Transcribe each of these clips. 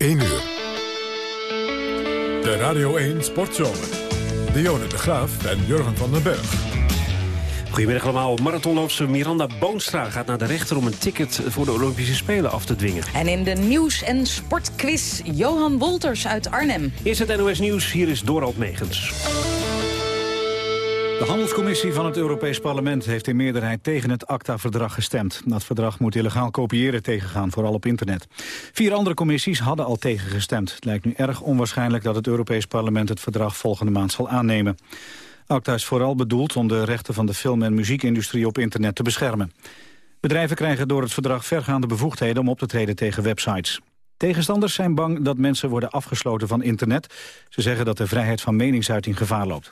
1 uur. De Radio 1 Sportzomer. Dionne de Graaf en Jurgen van den Berg. Goedemiddag allemaal. Marathonloopster Miranda Boonstra gaat naar de rechter om een ticket voor de Olympische Spelen af te dwingen. En in de nieuws- en sportquiz Johan Wolters uit Arnhem. Eerst het NOS Nieuws, hier is Dorald Megens. De handelscommissie van het Europees Parlement heeft in meerderheid tegen het ACTA-verdrag gestemd. Dat verdrag moet illegaal kopiëren tegengaan, vooral op internet. Vier andere commissies hadden al tegengestemd. Het lijkt nu erg onwaarschijnlijk dat het Europees Parlement het verdrag volgende maand zal aannemen. ACTA is vooral bedoeld om de rechten van de film- en muziekindustrie op internet te beschermen. Bedrijven krijgen door het verdrag vergaande bevoegdheden om op te treden tegen websites. Tegenstanders zijn bang dat mensen worden afgesloten van internet. Ze zeggen dat de vrijheid van meningsuiting gevaar loopt.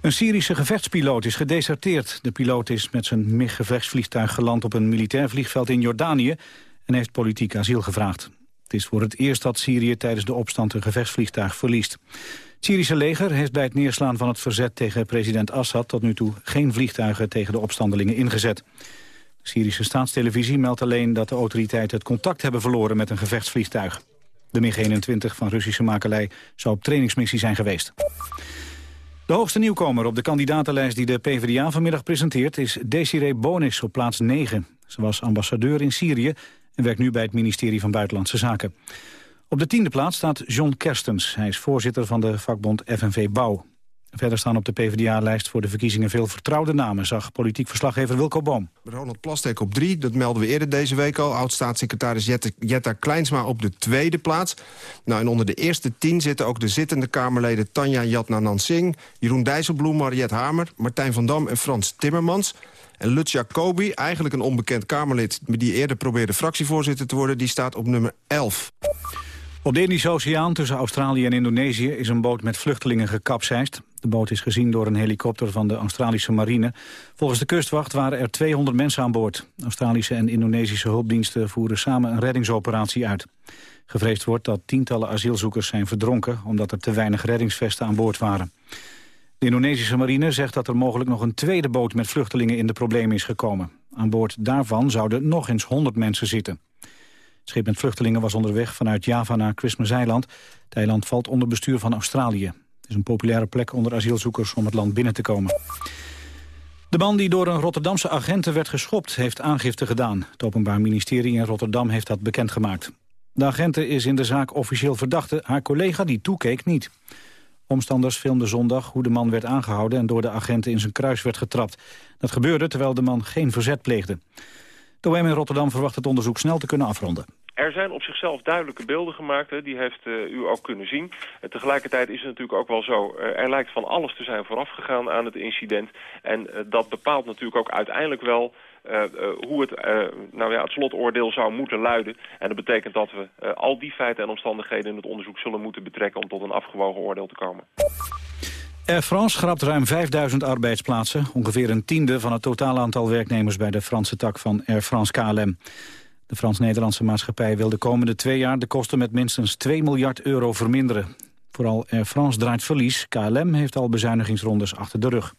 Een Syrische gevechtspiloot is gedeserteerd. De piloot is met zijn MiG-gevechtsvliegtuig geland op een militair vliegveld in Jordanië... en heeft politiek asiel gevraagd. Het is voor het eerst dat Syrië tijdens de opstand een gevechtsvliegtuig verliest. Het Syrische leger heeft bij het neerslaan van het verzet tegen president Assad... tot nu toe geen vliegtuigen tegen de opstandelingen ingezet. De Syrische staatstelevisie meldt alleen dat de autoriteiten het contact hebben verloren met een gevechtsvliegtuig. De MiG-21 van Russische makelij zou op trainingsmissie zijn geweest. De hoogste nieuwkomer op de kandidatenlijst die de PvdA vanmiddag presenteert... is Desiree Bonis op plaats 9. Ze was ambassadeur in Syrië en werkt nu bij het ministerie van Buitenlandse Zaken. Op de tiende plaats staat John Kerstens. Hij is voorzitter van de vakbond FNV Bouw. Verder staan op de PvdA-lijst voor de verkiezingen veel vertrouwde namen... zag politiek verslaggever Wilco Boom. Ronald Plastek op drie, dat melden we eerder deze week al. Oud-staatssecretaris Jetta Kleinsma op de tweede plaats. Nou, en onder de eerste tien zitten ook de zittende Kamerleden... Tanja Jatnanan Singh, Jeroen Dijsselbloem, Mariette Hamer... Martijn van Dam en Frans Timmermans... En Lutz Jacobi, eigenlijk een onbekend Kamerlid... die eerder probeerde fractievoorzitter te worden... die staat op nummer 11. Op de Indische Oceaan tussen Australië en Indonesië is een boot met vluchtelingen gekapseist. De boot is gezien door een helikopter van de Australische marine. Volgens de kustwacht waren er 200 mensen aan boord. Australische en Indonesische hulpdiensten voeren samen een reddingsoperatie uit. Gevreesd wordt dat tientallen asielzoekers zijn verdronken... omdat er te weinig reddingsvesten aan boord waren. De Indonesische marine zegt dat er mogelijk nog een tweede boot met vluchtelingen in de problemen is gekomen. Aan boord daarvan zouden nog eens 100 mensen zitten. Het schip met vluchtelingen was onderweg vanuit Java naar Christmas-eiland. Het eiland valt onder bestuur van Australië. Het is een populaire plek onder asielzoekers om het land binnen te komen. De man die door een Rotterdamse agenten werd geschopt heeft aangifte gedaan. Het Openbaar Ministerie in Rotterdam heeft dat bekendgemaakt. De agenten is in de zaak officieel verdachte. Haar collega die toekeek niet. Omstanders filmden zondag hoe de man werd aangehouden... en door de agenten in zijn kruis werd getrapt. Dat gebeurde terwijl de man geen verzet pleegde. De OM in Rotterdam verwacht het onderzoek snel te kunnen afronden. Er zijn op zichzelf duidelijke beelden gemaakt, hè. die heeft uh, u ook kunnen zien. Uh, tegelijkertijd is het natuurlijk ook wel zo, uh, er lijkt van alles te zijn voorafgegaan aan het incident. En dat bepaalt natuurlijk ook uiteindelijk wel hoe het, nou ja, het slotoordeel zou moeten luiden. En dat betekent dat we al die feiten en omstandigheden in het onderzoek zullen moeten betrekken om tot een afgewogen oordeel te komen. Air France schrapt ruim 5000 arbeidsplaatsen, ongeveer een tiende van het totaal aantal werknemers bij de Franse tak van Air France KLM. De Frans-Nederlandse maatschappij wil de komende twee jaar de kosten met minstens 2 miljard euro verminderen. Vooral Air France draait verlies. KLM heeft al bezuinigingsrondes achter de rug.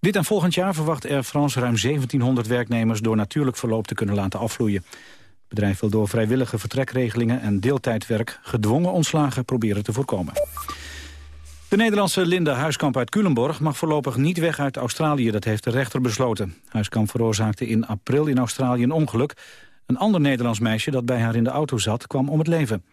Dit en volgend jaar verwacht Air France ruim 1700 werknemers door natuurlijk verloop te kunnen laten afvloeien. Het bedrijf wil door vrijwillige vertrekregelingen en deeltijdwerk gedwongen ontslagen proberen te voorkomen. De Nederlandse Linda Huiskamp uit Culemborg mag voorlopig niet weg uit Australië. Dat heeft de rechter besloten. Huiskamp veroorzaakte in april in Australië een ongeluk. Een ander Nederlands meisje dat bij haar in de auto zat kwam om het leven.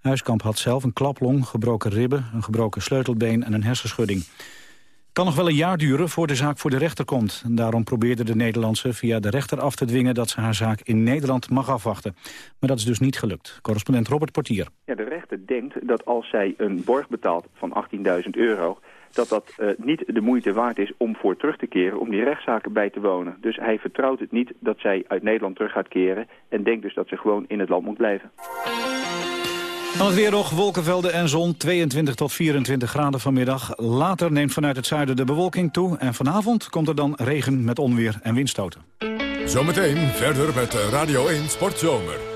Huiskamp had zelf een klaplong, gebroken ribben, een gebroken sleutelbeen en een hersenschudding. Het kan nog wel een jaar duren voor de zaak voor de rechter komt. Daarom probeerde de Nederlandse via de rechter af te dwingen... dat ze haar zaak in Nederland mag afwachten. Maar dat is dus niet gelukt. Correspondent Robert Portier. De rechter denkt dat als zij een borg betaalt van 18.000 euro dat dat uh, niet de moeite waard is om voor terug te keren, om die rechtszaken bij te wonen. Dus hij vertrouwt het niet dat zij uit Nederland terug gaat keren en denkt dus dat ze gewoon in het land moet blijven. Dan het weer nog, wolkenvelden en zon, 22 tot 24 graden vanmiddag. Later neemt vanuit het zuiden de bewolking toe en vanavond komt er dan regen met onweer en windstoten. Zometeen verder met Radio 1 Sportzomer.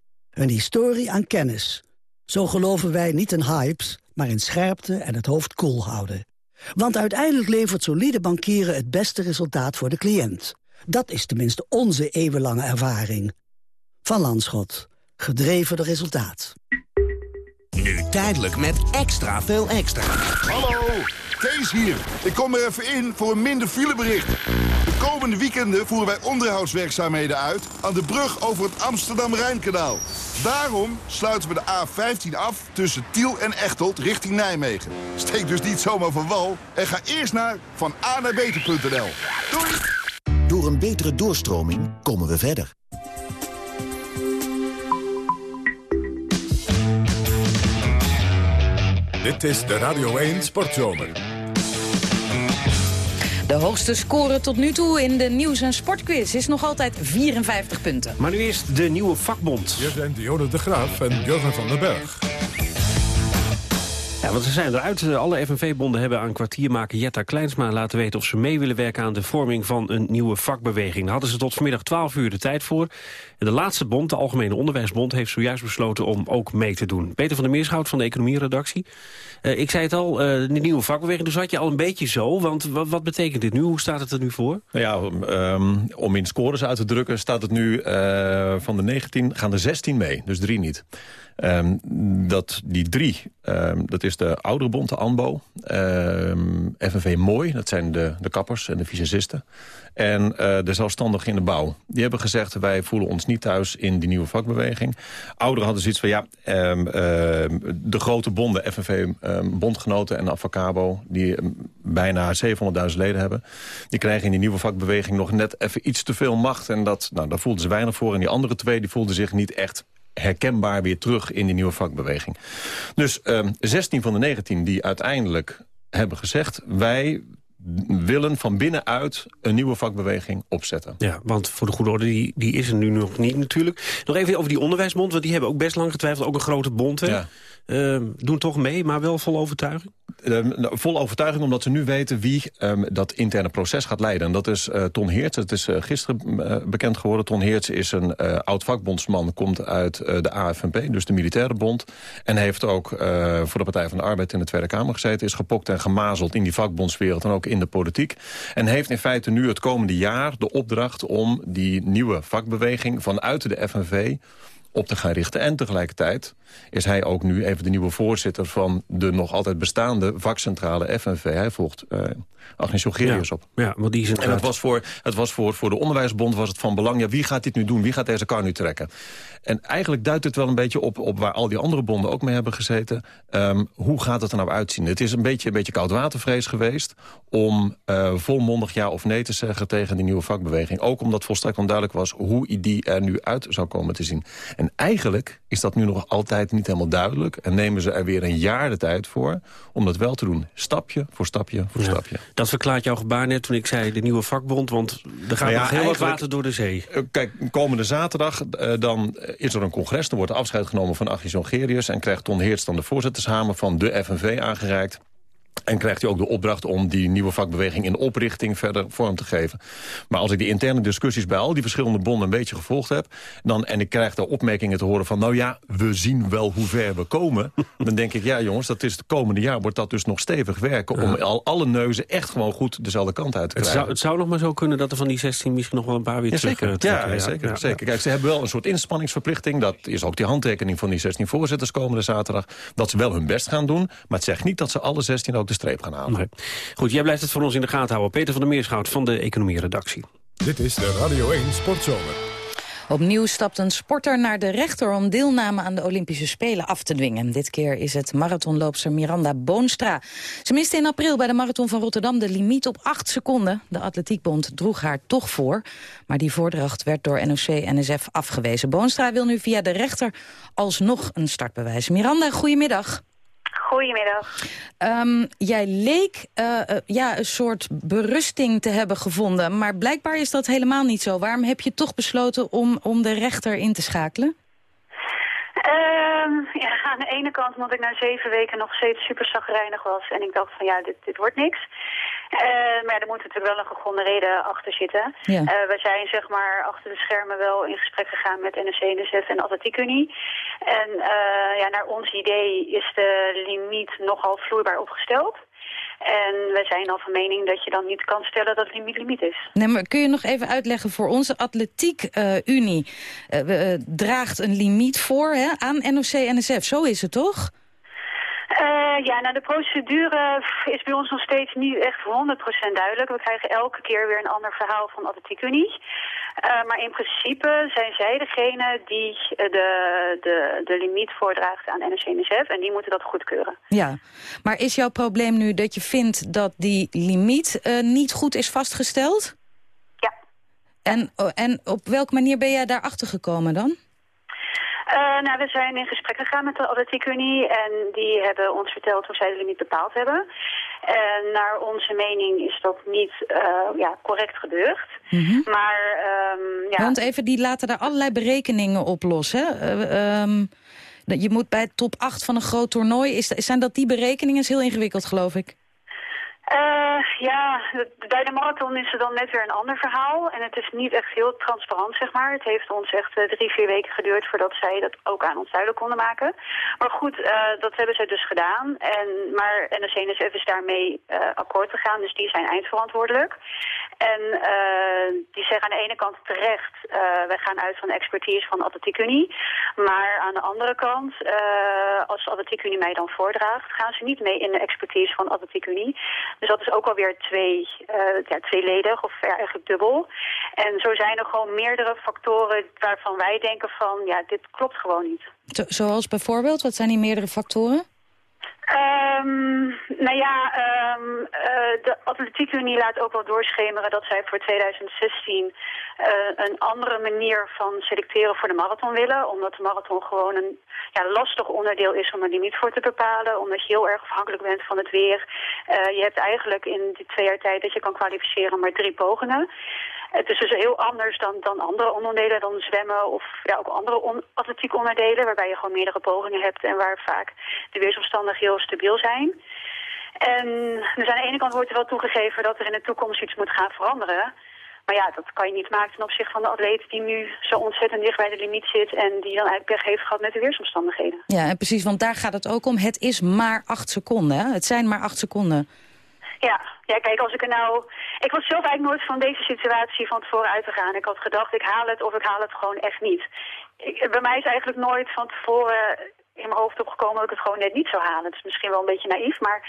Een historie aan kennis. Zo geloven wij niet in hypes, maar in scherpte en het hoofd koel houden. Want uiteindelijk levert solide bankieren het beste resultaat voor de cliënt. Dat is tenminste onze eeuwenlange ervaring. Van Landschot. Gedreven door resultaat. Nu tijdelijk met extra veel extra. Hallo, Kees hier. Ik kom er even in voor een minder filebericht. De komende weekenden voeren wij onderhoudswerkzaamheden uit... aan de brug over het Amsterdam-Rijnkanaal. Daarom sluiten we de A15 af tussen Tiel en Echteld richting Nijmegen. Steek dus niet zomaar van wal en ga eerst naar van naar beter.nl. Doei! Door een betere doorstroming komen we verder. Dit is de Radio 1 Sportzomer. De hoogste score tot nu toe in de nieuws- en sportquiz is nog altijd 54 punten. Maar nu eerst de nieuwe vakbond. Hier zijn Dionne de Graaf en Jurgen van den Berg. Ja, want ze zijn eruit. Alle FNV-bonden hebben aan kwartiermaker Jetta Kleinsma laten weten... of ze mee willen werken aan de vorming van een nieuwe vakbeweging. Daar hadden ze tot vanmiddag 12 uur de tijd voor. En de laatste bond, de Algemene Onderwijsbond... heeft zojuist besloten om ook mee te doen. Peter van der Meerschout van de economieredactie. Uh, ik zei het al, uh, de nieuwe vakbeweging. Dus zat je al een beetje zo. Want wat, betekent dit nu? Hoe staat het er nu voor? Nou ja, um, om in scores uit te drukken staat het nu uh, van de 19 gaan er 16 mee. Dus drie niet. Um, dat, die drie, um, dat is de oudere bond, de ANBO. FNV Mooi, dat zijn de, de kappers en de visagisten. En uh, de zelfstandigen in de bouw. Die hebben gezegd, wij voelen ons niet thuis in die nieuwe vakbeweging. Ouderen hadden zoiets van, ja, um, uh, de grote bonden, FNV Bondgenoten en Avacabo... die bijna 700.000 leden hebben... die krijgen in die nieuwe vakbeweging nog net even iets te veel macht. En dat, nou, daar voelden ze weinig voor. En die andere twee die voelden zich niet echt herkenbaar weer terug in die nieuwe vakbeweging. Dus um, 16 van de 19 die uiteindelijk hebben gezegd... wij willen van binnenuit een nieuwe vakbeweging opzetten. Ja, want voor de goede orde, die, die is er nu nog niet natuurlijk. Nog even over die onderwijsbond, want die hebben ook best lang getwijfeld. Ook een grote bond, hè? Ja. Uh, doen toch mee, maar wel vol overtuiging? Uh, vol overtuiging, omdat ze nu weten wie um, dat interne proces gaat leiden. En dat is uh, Ton Heerts. Het is gisteren bekend geworden. Ton Heerts is een oud-vakbondsman, komt uit de AFNP, dus de militaire bond. En heeft ook voor de Partij van de Arbeid in de Tweede Kamer gezeten. Is gepokt en gemazeld in die vakbondswereld en ook in de politiek. En heeft in feite nu het komende jaar de opdracht om die nieuwe vakbeweging vanuit de FNV op te gaan richten. En tegelijkertijd is hij ook nu even de nieuwe voorzitter... van de nog altijd bestaande vakcentrale FNV. Hij volgt uh, Agnes Jongerius ja, op. Ja, want die is en het was, voor, het was voor, voor de onderwijsbond was het van belang... Ja, wie gaat dit nu doen? Wie gaat deze kar nu trekken? En eigenlijk duidt het wel een beetje op, op waar al die andere bonden ook mee hebben gezeten. Um, hoe gaat het er nou uitzien? Het is een beetje, een beetje koudwatervrees geweest... om uh, volmondig ja of nee te zeggen tegen die nieuwe vakbeweging. Ook omdat volstrekt onduidelijk was hoe die er nu uit zou komen te zien. En eigenlijk is dat nu nog altijd niet helemaal duidelijk. En nemen ze er weer een jaar de tijd voor om dat wel te doen. Stapje voor stapje voor ja, stapje. Dat verklaart jouw gebaar net toen ik zei de nieuwe vakbond. Want er gaat Nou ja, nog heel wat water door de zee. Uh, Kijk, komende zaterdag uh, dan is er een congres. Dan wordt afscheid genomen van Achis Jongerius... en krijgt Ton Heerts dan de voorzittershamer van de FNV aangereikt. En krijgt hij ook de opdracht om die nieuwe vakbeweging in oprichting verder vorm te geven. Maar als ik die interne discussies bij al die verschillende bonden een beetje gevolgd heb... Dan, en ik krijg daar opmerkingen te horen van... nou ja, we zien wel hoe ver we komen. dan denk ik, ja jongens, dat is het komende jaar wordt dat dus nog stevig werken... om al alle neuzen echt gewoon goed dezelfde kant uit te Het krijgen. zou, het zou nog maar zo kunnen dat er van die 16 misschien nog wel een paar weer Ja, terug zeker. eh, trekken. Ja, zeker, ja. zeker. Kijk, ze hebben wel een soort inspanningsverplichting. Dat is ook die handtekening van die 16 voorzitters komende zaterdag. Dat ze wel hun best gaan doen. Maar het zegt niet dat ze alle 16 ook de streep gaan halen. Goed, jij blijft het voor ons in de gaten houden. Peter van der Meerschout van de Economie-redactie. Dit is de Radio 1 Sportzomer. Opnieuw stapt een sporter naar de rechter om deelname aan de Olympische Spelen af te dwingen. Dit keer is het marathonloopster Miranda Boonstra. Ze miste in april bij de marathon van Rotterdam de limiet op 8 seconden. De Atletiekbond droeg haar toch voor, maar die voordracht werd door NOC-NSF afgewezen. Boonstra wil nu via de rechter alsnog een startbewijs. Miranda, goedemiddag. Goedemiddag. Um, jij leek uh, uh, ja, een soort berusting te hebben gevonden, maar blijkbaar is dat helemaal niet zo. Waarom heb je toch besloten om, om de rechter in te schakelen? Um, ja, aan de ene kant omdat ik na zeven weken nog steeds super zagrijnig was. En ik dacht van ja, dit, dit wordt niks. Uh, maar er moet natuurlijk wel een gegronde reden achter zitten. Ja. Uh, we zijn zeg maar achter de schermen wel in gesprek gegaan met NSC, NSF en Atletiek Unie. En uh, ja, naar ons idee is de limiet nogal vloeibaar opgesteld. En wij zijn al van mening dat je dan niet kan stellen dat het limiet limiet is. Nee, maar kun je nog even uitleggen voor onze atletiek-unie... Uh, draagt een limiet voor hè, aan NOC-NSF, zo is het toch? Uh, ja, nou de procedure is bij ons nog steeds niet echt 100% duidelijk. We krijgen elke keer weer een ander verhaal van Atletiek Unie. Uh, maar in principe zijn zij degene die de, de, de limiet voordraagt aan NSC-NSF en die moeten dat goedkeuren. Ja, maar is jouw probleem nu dat je vindt dat die limiet uh, niet goed is vastgesteld? Ja. En, en op welke manier ben jij daarachter gekomen dan? Uh, nou, we zijn in gesprek gegaan met de Atletiek Unie en die hebben ons verteld hoe zij de limiet bepaald hebben. En naar onze mening is dat niet uh, ja, correct gebeurd. Mm -hmm. Maar, um, ja... Want even, die laten daar allerlei berekeningen op los, hè? Uh, um, je moet bij top 8 van een groot toernooi, is, zijn dat die berekeningen? is heel ingewikkeld, geloof ik. Uh, ja, bij de marathon is er dan net weer een ander verhaal. En het is niet echt heel transparant, zeg maar. Het heeft ons echt uh, drie, vier weken geduurd voordat zij dat ook aan ons duidelijk konden maken. Maar goed, uh, dat hebben zij dus gedaan. En, maar NSC NSF is daarmee akkoord gegaan, dus die zijn eindverantwoordelijk. En die zeggen aan de ene kant terecht, wij gaan uit van de expertise van Atletiek Unie. Maar aan de andere kant, als Atletiek Unie mij dan voordraagt, gaan ze niet mee in de expertise van Atletiek Unie. Dus dat is ook alweer twee, uh, ja, tweeledig of eigenlijk dubbel. En zo zijn er gewoon meerdere factoren waarvan wij denken van ja, dit klopt gewoon niet. Zo, zoals bijvoorbeeld, wat zijn die meerdere factoren? Um, nou ja, um, de Atletiek Unie laat ook wel doorschemeren dat zij voor 2016 uh, een andere manier van selecteren voor de marathon willen. Omdat de marathon gewoon een ja, lastig onderdeel is om een limiet voor te bepalen. Omdat je heel erg afhankelijk bent van het weer. Uh, je hebt eigenlijk in die twee jaar tijd dat je kan kwalificeren maar drie pogingen. Het is dus heel anders dan, dan andere onderdelen, dan zwemmen of ja, ook andere on atletiek onderdelen, waarbij je gewoon meerdere pogingen hebt en waar vaak de weersomstandigheden heel stabiel zijn. En dus aan de ene kant wordt er wel toegegeven dat er in de toekomst iets moet gaan veranderen. Maar ja, dat kan je niet maken ten opzichte van de atleet die nu zo ontzettend dicht bij de limiet zit en die dan eigenlijk pech heeft gehad met de weersomstandigheden. Ja, en precies, want daar gaat het ook om. Het is maar acht seconden? Het zijn maar acht seconden. Ja, ja, kijk, als ik er nou... Ik was zelf eigenlijk nooit van deze situatie van tevoren uit te gaan. Ik had gedacht, ik haal het of ik haal het gewoon echt niet. Ik, bij mij is eigenlijk nooit van tevoren in mijn hoofd opgekomen dat ik het gewoon net niet zou halen. Het is misschien wel een beetje naïef, maar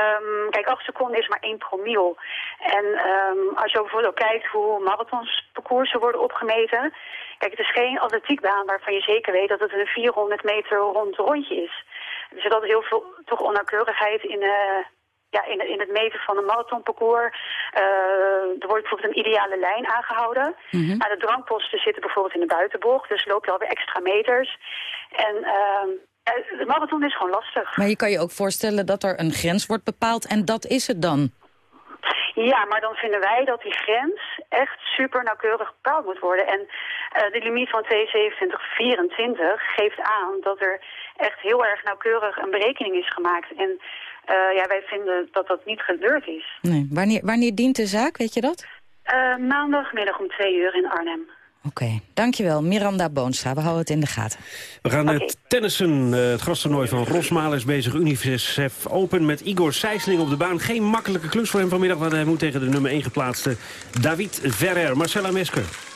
um, kijk, acht seconden is maar één promiel. En um, als je bijvoorbeeld ook kijkt hoe marathonsparcoursen worden opgemeten... Kijk, het is geen atletiekbaan waarvan je zeker weet dat het een 400 meter rond rondje is. Er zit altijd heel veel toch onnauwkeurigheid in... Uh, ja, in, in het meten van een marathonparcours. Uh, er wordt bijvoorbeeld een ideale lijn aangehouden. Mm -hmm. de drankposten zitten bijvoorbeeld in de buitenbocht, dus loop je alweer extra meters. En uh, de marathon is gewoon lastig. Maar je kan je ook voorstellen dat er een grens wordt bepaald en dat is het dan? Ja, maar dan vinden wij dat die grens echt super nauwkeurig bepaald moet worden. En uh, de limiet van 22724 geeft aan dat er echt heel erg nauwkeurig een berekening is gemaakt. En ja, wij vinden dat dat niet gebeurd is. Nee. Wanneer, wanneer dient de zaak, weet je dat? Uh, maandagmiddag om twee uur in Arnhem. Oké, okay. dankjewel. Miranda Boonstra, we houden het in de gaten. We gaan okay. tennissen. Uh, het grastoernooi van Rosmalen is bezig. Unicef Open met Igor Sijsling op de baan. Geen makkelijke klus voor hem vanmiddag, want hij moet tegen de nummer 1 geplaatste David Ferrer. Marcella Mesker.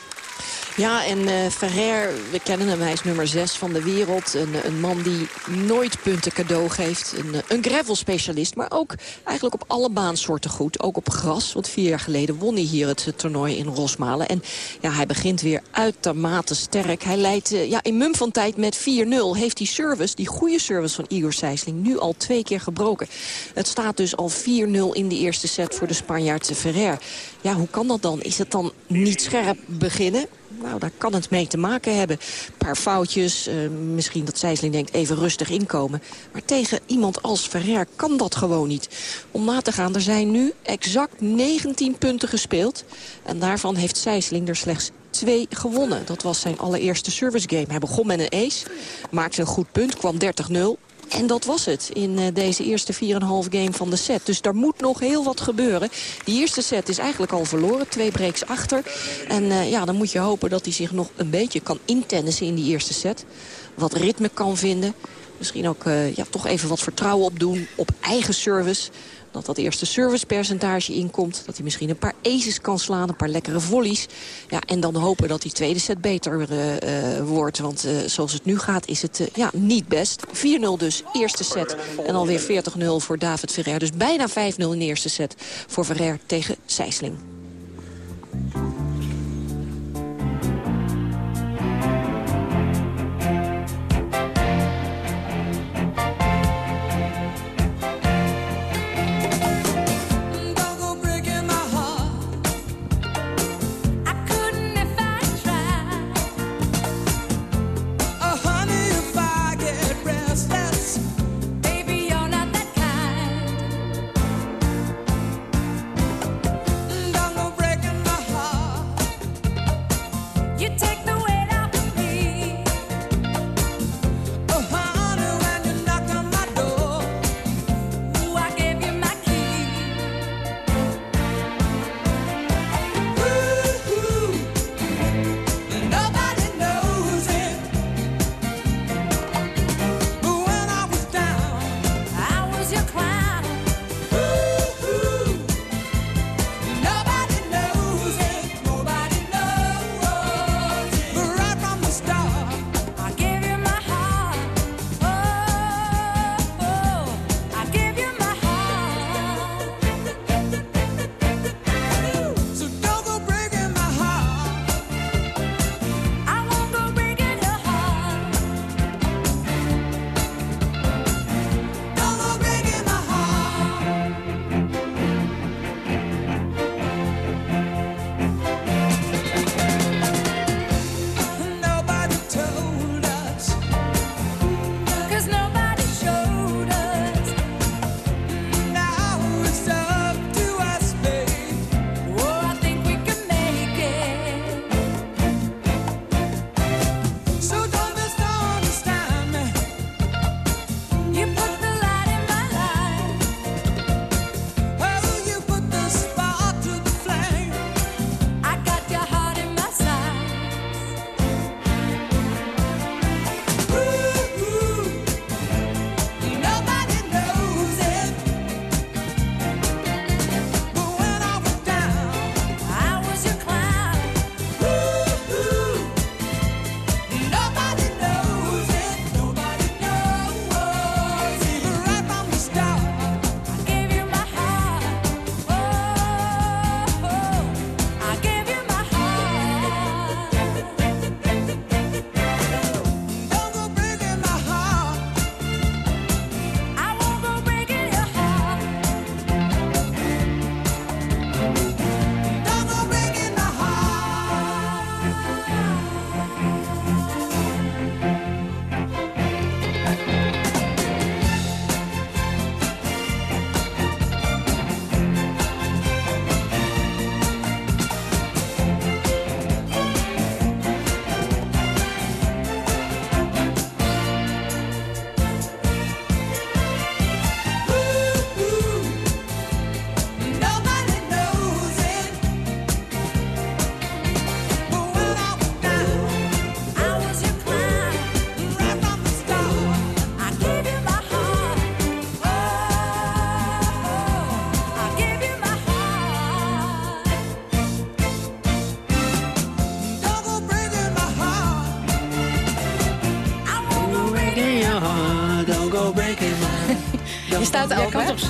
Ja, en uh, Ferrer, we kennen hem, hij is nummer 6 van de wereld. Een, een man die nooit punten cadeau geeft. Een, een gravel-specialist, maar ook eigenlijk op alle baansoorten goed. Ook op gras, want vier jaar geleden won hij hier het toernooi in Rosmalen. En ja, hij begint weer uitermate sterk. Hij leidt ja, in mum van tijd met 4-0. Heeft die service, die goede service van Igor Sijsling, nu al twee keer gebroken. Het staat dus al 4-0 in de eerste set voor de Spanjaard Ferrer. Ja, hoe kan dat dan? Is het dan niet scherp beginnen? Nou, daar kan het mee te maken hebben. Een paar foutjes, uh, misschien dat Sijsling denkt even rustig inkomen. Maar tegen iemand als Ferrer kan dat gewoon niet. Om na te gaan, er zijn nu exact 19 punten gespeeld. En daarvan heeft Sijsling er slechts twee gewonnen. Dat was zijn allereerste service game. Hij begon met een ace, maakte een goed punt, kwam 30-0. En dat was het in uh, deze eerste 4,5 game van de set. Dus daar moet nog heel wat gebeuren. Die eerste set is eigenlijk al verloren. Twee breaks achter. En uh, ja, dan moet je hopen dat hij zich nog een beetje kan intennissen in die eerste set. Wat ritme kan vinden. Misschien ook uh, ja, toch even wat vertrouwen opdoen op eigen service dat dat eerste servicepercentage inkomt. Dat hij misschien een paar aces kan slaan, een paar lekkere volleys. Ja, en dan hopen dat die tweede set beter uh, uh, wordt. Want uh, zoals het nu gaat is het ja, niet best. 4-0 dus, eerste set. En alweer 40-0 voor David Ferrer. Dus bijna 5-0 in de eerste set voor Ferrer tegen Sijsling.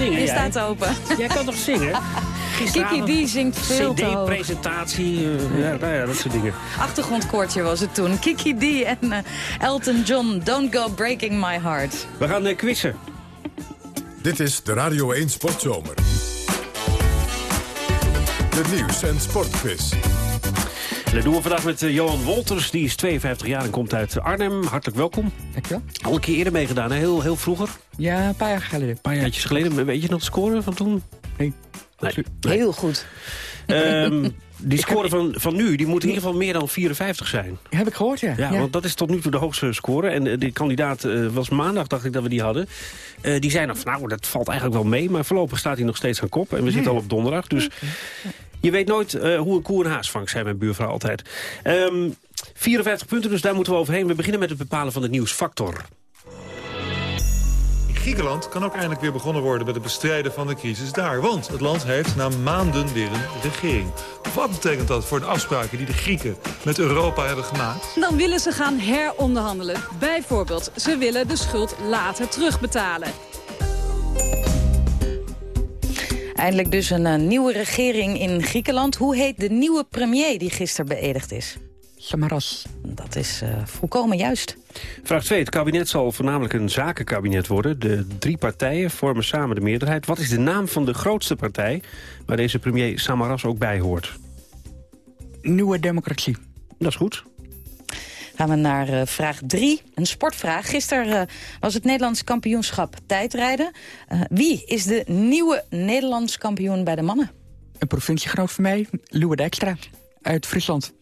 Zingen, Je jij? staat open. Jij kan toch zingen? Kiki die zingt veel te hoog. CD-presentatie, uh, ja, nou ja, dat soort dingen. Achtergrondkoortje was het toen. Kiki D en uh, Elton John, Don't Go Breaking My Heart. We gaan uh, quizzen. Dit is de Radio 1 Sportzomer. De nieuws- en sportquiz. Dat doen we vandaag met eh, Johan Wolters. Die is 52 jaar en komt uit Arnhem. Hartelijk welkom. Dankjewel. Al een keer eerder meegedaan, hè? Heel, heel vroeger. Ja, een paar jaar geleden. Een paar jaartjes geleden. Weet je nog de score van toen? Nee. Nee. Heel goed. Ehm, die score van, van nu, die moet in ieder geval meer dan 54 zijn. Heb ik gehoord, ja. Ja, want dat is tot nu toe de hoogste score. En uh, die kandidaat uh, was maandag, dacht ik dat we die hadden. Uh, die zei nog, van, nou, dat valt eigenlijk wel mee. Maar voorlopig staat hij nog steeds aan kop. En we zitten al op donderdag, dus... Je weet nooit hoe een koe een haas vangt, zei mijn buurvrouw altijd. Um, 54 punten, dus daar moeten we overheen. We beginnen met het bepalen van de nieuwsfactor. Griekenland kan ook eindelijk weer begonnen worden met het bestrijden van de crisis daar. Want het land heeft na maanden weer een regering. Wat betekent dat voor de afspraken die de Grieken met Europa hebben gemaakt? Dan willen ze gaan heronderhandelen. Bijvoorbeeld, ze willen de schuld later terugbetalen. Eindelijk dus een uh, nieuwe regering in Griekenland. Hoe heet de nieuwe premier die gisteren beëdigd is? Samaras. Dat is uh, volkomen juist. Vraag 2. Het kabinet zal voornamelijk een zakenkabinet worden. De drie partijen vormen samen de meerderheid. Wat is de naam van de grootste partij waar deze premier Samaras ook bij hoort? Nieuwe Democratie. Dat is goed. Gaan we naar uh, vraag 3, een sportvraag. Gisteren uh, was het Nederlands kampioenschap tijdrijden. Uh, wie is de nieuwe Nederlands kampioen bij de mannen? Een provinciegenoot van mij, Louis Dijkstra, uit Friesland.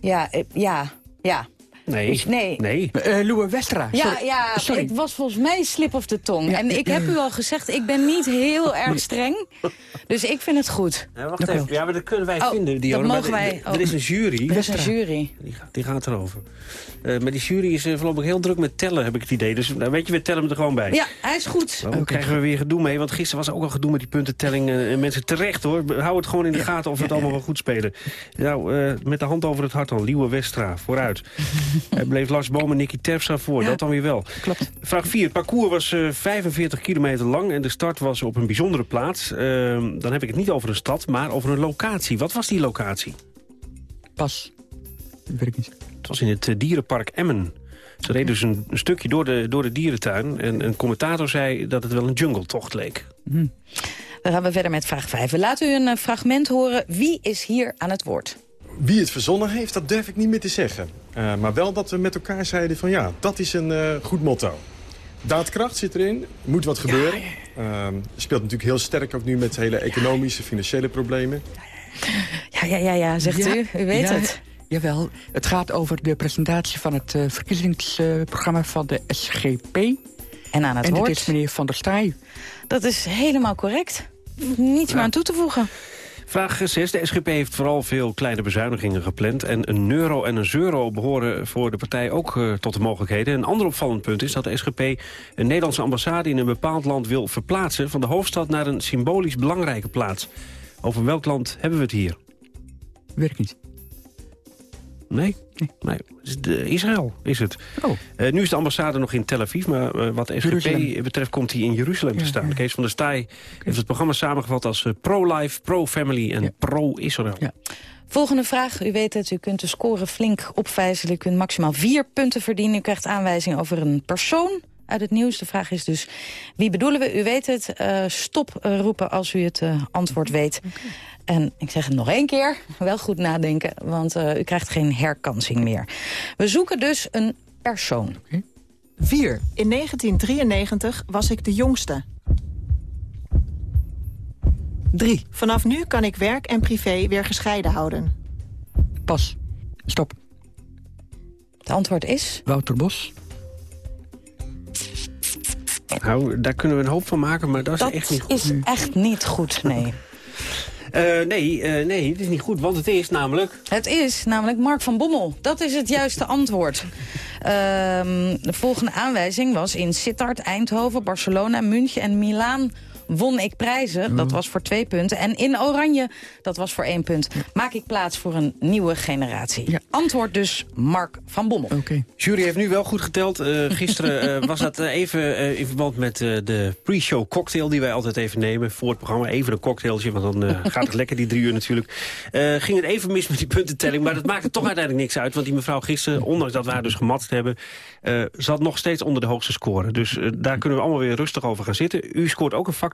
Ja, ja, ja. Nee. nee. nee. Uh, Louis Westra. Ja, Sorry. ja Sorry. het was volgens mij slip of de tong. Ja, en ik heb u al gezegd, ik ben niet heel erg streng. Dus ik vind het goed. Ja, wacht even. Ja, maar dat kunnen wij oh, vinden. Die dat mogen wij. Er is een jury. Er is een jury. Die gaat, die gaat erover. Uh, maar die jury is uh, voorlopig heel druk met tellen, heb ik het idee. Dus nou, weet je, we tellen hem er gewoon bij. Ja, hij is goed. Dan okay. krijgen we weer gedoe mee. Want gisteren was ook al gedoe met die puntentelling. Uh, en mensen terecht hoor. Hou het gewoon in de gaten of we het allemaal wel goed spelen. Nou, met de hand over het hart dan. Liewe Westra, vooruit. Hij bleef Lars Boom en Nicky Terpstra voor. Ja, dat dan weer wel. Klopt. Vraag 4. Het parcours was 45 kilometer lang. En de start was op een bijzondere plaats. Ehm, dan heb ik het niet over een stad, maar over een locatie. Wat was die locatie? Pas. Dat weet ik niet. Het was in het dierenpark Emmen. Ze reden dus een, een, stukje door de, door de dierentuin. En een commentator zei dat het wel een jungletocht leek. Mm. Dan gaan we verder met vraag 5. We laten u een uh, fragment horen. Wie is hier aan het woord? Wie het verzonnen heeft, dat durf ik niet meer te zeggen. Uh, maar wel dat we met elkaar zeiden van ja, dat is een uh, goed motto. Daadkracht zit erin, moet wat gebeuren. Ja, ja. Uh, speelt natuurlijk heel sterk ook nu met hele economische, financiële problemen. Ja, ja, ja, ja zegt ja, u. U weet ja, het. Jawel, het gaat over de presentatie van het uh, verkiezingsprogramma van de SGP. En aan het en woord. dit is meneer Van der Staaij. Dat is helemaal correct. Niets meer aan toe te voegen. Vraag 6. De SGP heeft vooral veel kleine bezuinigingen gepland. En een euro en een euro behoren voor de partij ook uh, tot de mogelijkheden. Een ander opvallend punt is dat de SGP een Nederlandse ambassade in een bepaald land wil verplaatsen... van de hoofdstad naar een symbolisch belangrijke plaats. Over welk land hebben we het hier? Ik niet. Nee? Nee. nee. De Israël is het. Oh. Uh, nu is de ambassade nog in Tel Aviv, maar uh, wat de SGP Jeruzalem. betreft komt hij in Jeruzalem te staan. Ja. Kees van der Staaij okay. heeft het programma samengevat als uh, pro-life, pro-family en ja. pro-Israël. Volgende vraag. U weet het, u kunt de score flink opvijzelen. U kunt maximaal vier punten verdienen. U krijgt aanwijzing over een persoon uit het nieuws. De vraag is dus, wie bedoelen we? U weet het, stop roepen als u het antwoord weet. Okay. En ik zeg het nog één keer, wel goed nadenken, want uh, u krijgt geen herkansing meer. We zoeken dus een persoon. Okay. 4. In 1993 was ik de jongste. 3. Vanaf nu kan ik werk en privé weer gescheiden houden. Pas. Stop. Het antwoord is? Wouter Bos. Nou, daar kunnen we een hoop van maken, maar dat is dat echt niet goed. is echt niet goed, nee. Uh, nee, uh, nee, het is niet goed, want het is namelijk... Het is namelijk Mark van Bommel. Dat is het juiste antwoord. Uh, de volgende aanwijzing was in Sittard, Eindhoven, Barcelona, München en Milaan won ik prijzen. Dat was voor twee punten. En in Oranje, dat was voor één punt. Maak ik plaats voor een nieuwe generatie. Ja. Antwoord dus Mark van Bommel. Oké. Okay. Jury heeft nu wel goed geteld. Uh, gisteren uh, was dat even uh, in verband met de pre-show cocktail... die wij altijd even nemen voor het programma. Even een cocktailtje, want dan gaat het lekker die drie uur natuurlijk. ging het even mis met die puntentelling. Maar dat maakte toch uiteindelijk niks uit. Want die mevrouw gisteren, ondanks dat we haar dus gematst hebben... zat nog steeds onder de hoogste score. Dus daar kunnen we allemaal weer rustig over gaan zitten. U scoort ook een factor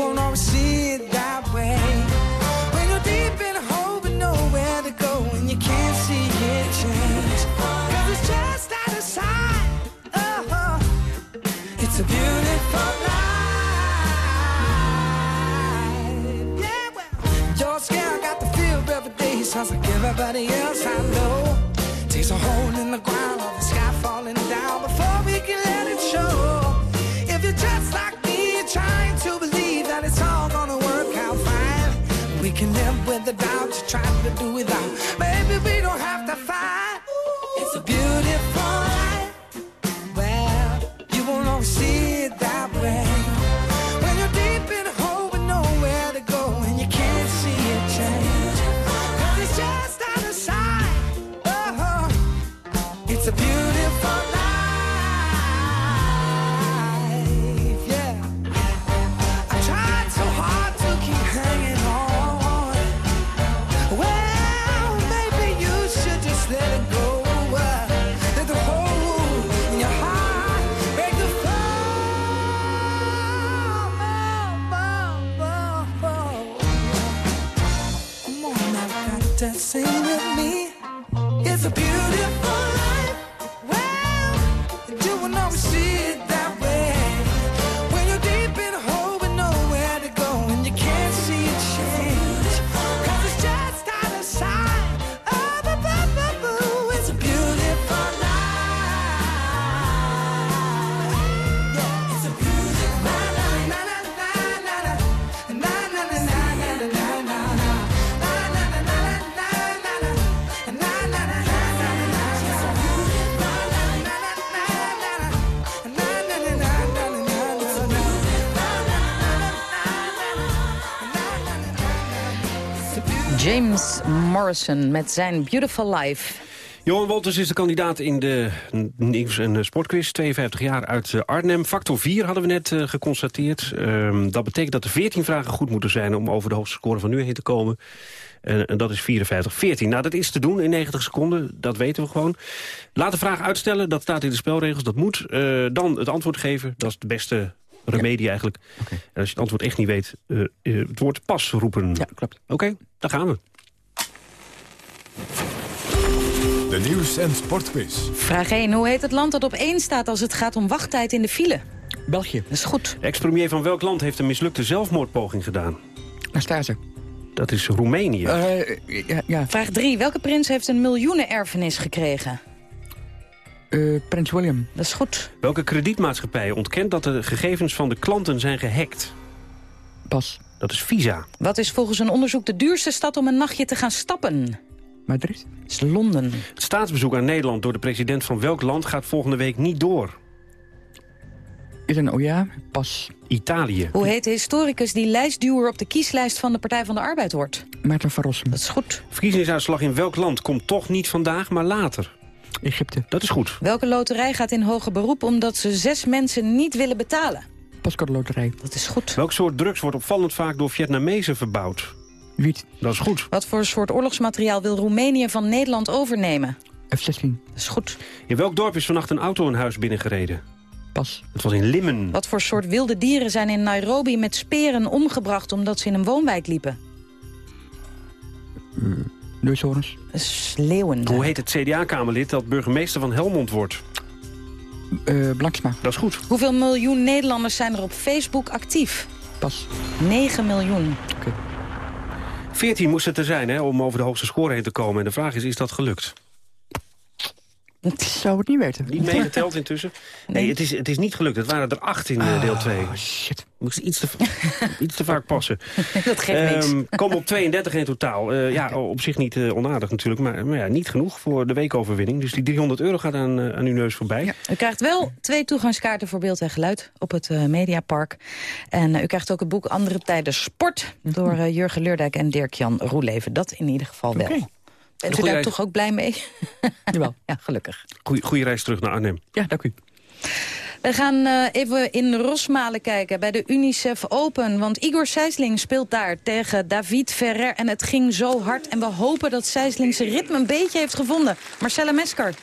Won't always see it that way. When you're deep in a hole but nowhere to go and you can't see it change. Cause it's just out of sight. Oh, it's a beautiful life. Yeah, well, your scale got the feel every day. Sounds like everybody else I know. Takes a hole in the ground or the sky falling down before we can let it show. If you're just like me, you're trying to believe that it's all gonna work out fine. We can live with the doubt you're trying to do without. Maybe we don't have to Morrison met zijn Beautiful Life. Johan Wolters is de kandidaat in de nieuws- en sportquiz. 52 jaar uit eh, Arnhem. Factor 4 hadden we net eh, geconstateerd. Ehm, dat betekent dat er 14 vragen goed moeten zijn... om over de hoogste score van nu heen te komen. Eh, en dat is 54-14. Nou, dat is te doen in 90 seconden. Dat weten we gewoon. Laat de vraag uitstellen. Dat staat in de spelregels. Dat moet. Eh, dan het antwoord geven. Dat is de beste remedie eigenlijk. En als je het antwoord echt niet weet... eh, eh, het woord pas roepen. Ja, klopt. Oké, daar gaan we. De nieuws- en sportquiz. Vraag 1. Hoe heet het land dat op 1 staat als het gaat om wachttijd in de file? België. Dat is goed. Ex-premier van welk land heeft een mislukte zelfmoordpoging gedaan? Nastase. Dat is Roemenië. Eh, ja, ja. Vraag 3. Welke prins heeft een miljoenenerfenis gekregen? Eh, Prins William. Dat is goed. Welke kredietmaatschappij ontkent dat de gegevens van de klanten zijn gehackt? Pas. Dat is Visa. Wat is volgens een onderzoek de duurste stad om een nachtje te gaan stappen? Madrid. Dat is Londen. Het staatsbezoek aan Nederland door de president van welk land gaat volgende week niet door? Is een oh ja, pas. Italië. Hoe heet de historicus die lijstduwer op de kieslijst van de Partij van de Arbeid wordt? Maarten van Rossum. Dat is goed. Verkiezingsuitslag in welk land komt toch niet vandaag, maar later? Egypte. Dat is goed. Welke loterij gaat in hoger beroep omdat ze zes mensen niet willen betalen? Pascode Loterij. Dat is goed. Welk soort drugs wordt opvallend vaak door Vietnamezen verbouwd? Wiet. Dat is goed. Wat voor soort oorlogsmateriaal wil Roemenië van Nederland overnemen? F-16. Dat is goed. In welk dorp is vannacht een auto een huis binnengereden? Pas. Het was in Limmen. Wat voor soort wilde dieren zijn in Nairobi met speren omgebracht omdat ze in een woonwijk liepen? Neushoorns. Dat is leeuwen. Hoe heet het CDA-kamerlid dat burgemeester van Helmond wordt? Eh Blanksma. Dat is goed. Hoeveel miljoen Nederlanders zijn er op Facebook actief? Pas. 9 miljoen. 14 moest het er zijn hè, om over de hoogste score heen te komen. En de vraag is, is dat gelukt? Ik zou het niet weten. Niet meegeteld intussen? Nee, het, is, het is niet gelukt. Het waren er acht in eh, deel 2. Oh, shit. Moest iets te, iets te vaak passen. Dat geeft niks. Ehm, Komen op 32 in totaal. Eh, ja, op zich niet eh, onaardig natuurlijk. Maar, maar ja, niet genoeg voor de weekoverwinning. Dus die 300 euro gaat aan, aan uw neus voorbij. U krijgt wel twee toegangskaarten voor beeld en geluid op het eh, Mediapark. En u krijgt ook het boek Andere Tijden Sport... door Jurgen Leurdijk en Dirk-Jan Roeleven. Dat in ieder geval wel. Oké. Bent u daar reis. toch ook blij mee? Jawel. ja, gelukkig. Goeie, goeie reis terug naar Arnhem. Ja, dank u. We gaan eh, even in Rosmalen kijken bij de Unicef Open. Want Igor Sijsling speelt daar tegen David Ferrer. En het ging zo hard. En we hopen dat Sijsling zijn ritme een beetje heeft gevonden. Marcella Mesker.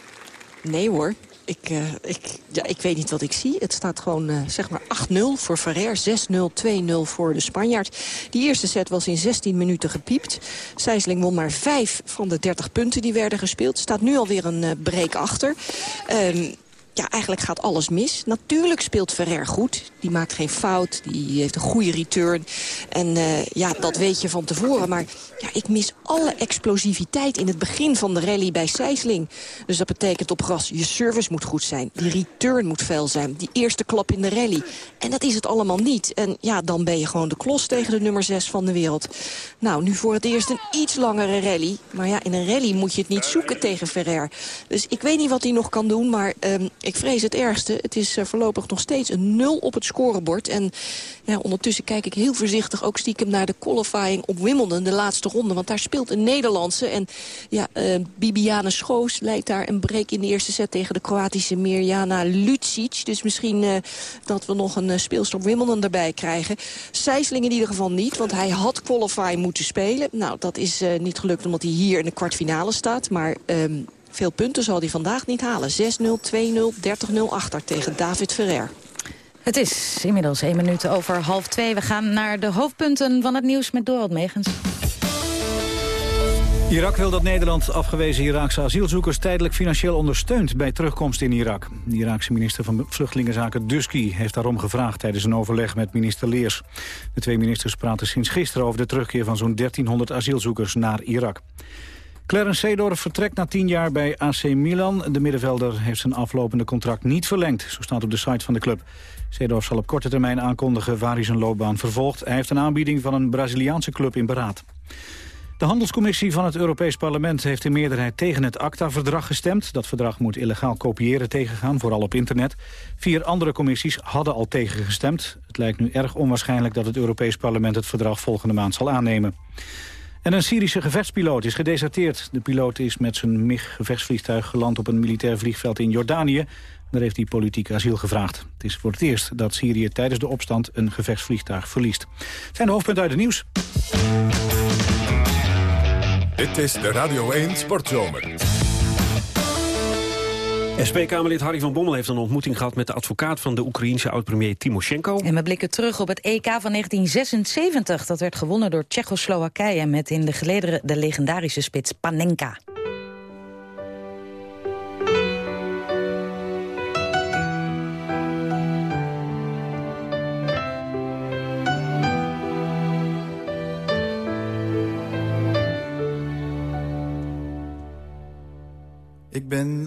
Nee hoor. Ik, eh, ik, ja, ik weet niet wat ik zie. Het staat gewoon eh, zeg maar 8-0 voor Ferrer, 6-0, 2-0 voor de Spanjaard. Die eerste set was in 16 minuten gepiept. Sijsling won maar 5 van de 30 punten die werden gespeeld. Staat nu alweer een eh, break achter. Ehm, ja, eigenlijk gaat alles mis. Natuurlijk speelt Ferrer goed. Die maakt geen fout. Die heeft een goede return. En eh, ja, dat weet je van tevoren. Maar ja, ik mis alle explosiviteit in het begin van de rally bij Sijsling. Dus dat betekent op gras, je service moet goed zijn. Die return moet fel zijn. Die eerste klap in de rally. En dat is het allemaal niet. En ja, dan ben je gewoon de klos tegen de nummer 6 van de wereld. Nou, nu voor het eerst een iets langere rally. Maar ja, in een rally moet je het niet zoeken tegen Ferrer. Dus ik weet niet wat hij nog kan doen. Maar ehm, ik vrees het ergste. Het is eh, voorlopig nog steeds een nul op het scorebord. En ondertussen kijk ik heel voorzichtig ook stiekem naar de qualifying op Wimbledon. De laatste ronde. Want daar speelt een Nederlandse. En ja, eh, Bibiane Schoos leidt daar een break in de eerste set tegen de Kroatische Mirjana Lucic. Dus misschien eh, dat we nog een speelster op Wimbledon erbij krijgen. Sijsling in ieder geval niet, want hij had qualify moeten spelen. Nou, dat is niet gelukt omdat hij hier in de kwartfinale staat. Maar um, veel punten zal hij vandaag niet halen. 6-0, 2-0, 30-0 achter tegen David Ferrer. Het is inmiddels 1 minuut over half twee. We gaan naar de hoofdpunten van het nieuws met Dorald Megens. Irak wil dat Nederland afgewezen Iraakse asielzoekers tijdelijk financieel ondersteunt bij terugkomst in Irak. De Iraakse minister van Vluchtelingenzaken Dusky heeft daarom gevraagd tijdens een overleg met minister Leers. De twee ministers praten sinds gisteren over de terugkeer van zo'n 1300 asielzoekers naar Irak. Clarence Seedorf vertrekt na tien jaar bij AC Milan. De middenvelder heeft zijn aflopende contract niet verlengd, zo staat op de site van de club. Seedorf zal op korte termijn aankondigen waar hij zijn loopbaan vervolgt. Hij heeft een aanbieding van een Braziliaanse club in beraad. De handelscommissie van het Europees Parlement heeft in meerderheid tegen het ACTA-verdrag gestemd. Dat verdrag moet illegaal kopiëren tegengaan, vooral op internet. Vier andere commissies hadden al tegengestemd. Het lijkt nu erg onwaarschijnlijk dat het Europees Parlement het verdrag volgende maand zal aannemen. En een Syrische gevechtspiloot is gedeserteerd. De piloot is met zijn MiG-gevechtsvliegtuig geland op een militair vliegveld in Jordanië. Daar heeft hij politiek asiel gevraagd. Het is voor het eerst dat Syrië tijdens de opstand een gevechtsvliegtuig verliest. Het zijn de hoofdpunten uit het nieuws. Dit is de Radio 1 Sportzomer. SP-Kamerlid Harry van Bommel heeft een ontmoeting gehad... met de advocaat van de Oekraïense oud-premier Timoshenko. En we blikken terug op het EK van 1976. Dat werd gewonnen door Tsjechoslowakije... met in de gelederen de legendarische spits Panenka. Ik ben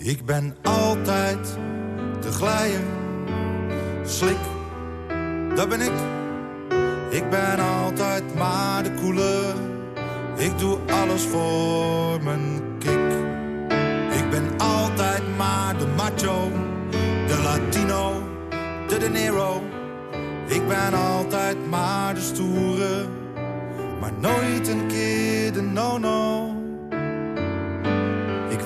Ik ben altijd de glijer, slik, dat ben ik. Ik ben altijd maar de koele, ik doe alles voor mijn kick. Ik ben altijd maar de macho, de latino, de de. Ik ben altijd maar de stoere, maar nooit een keer de no-no.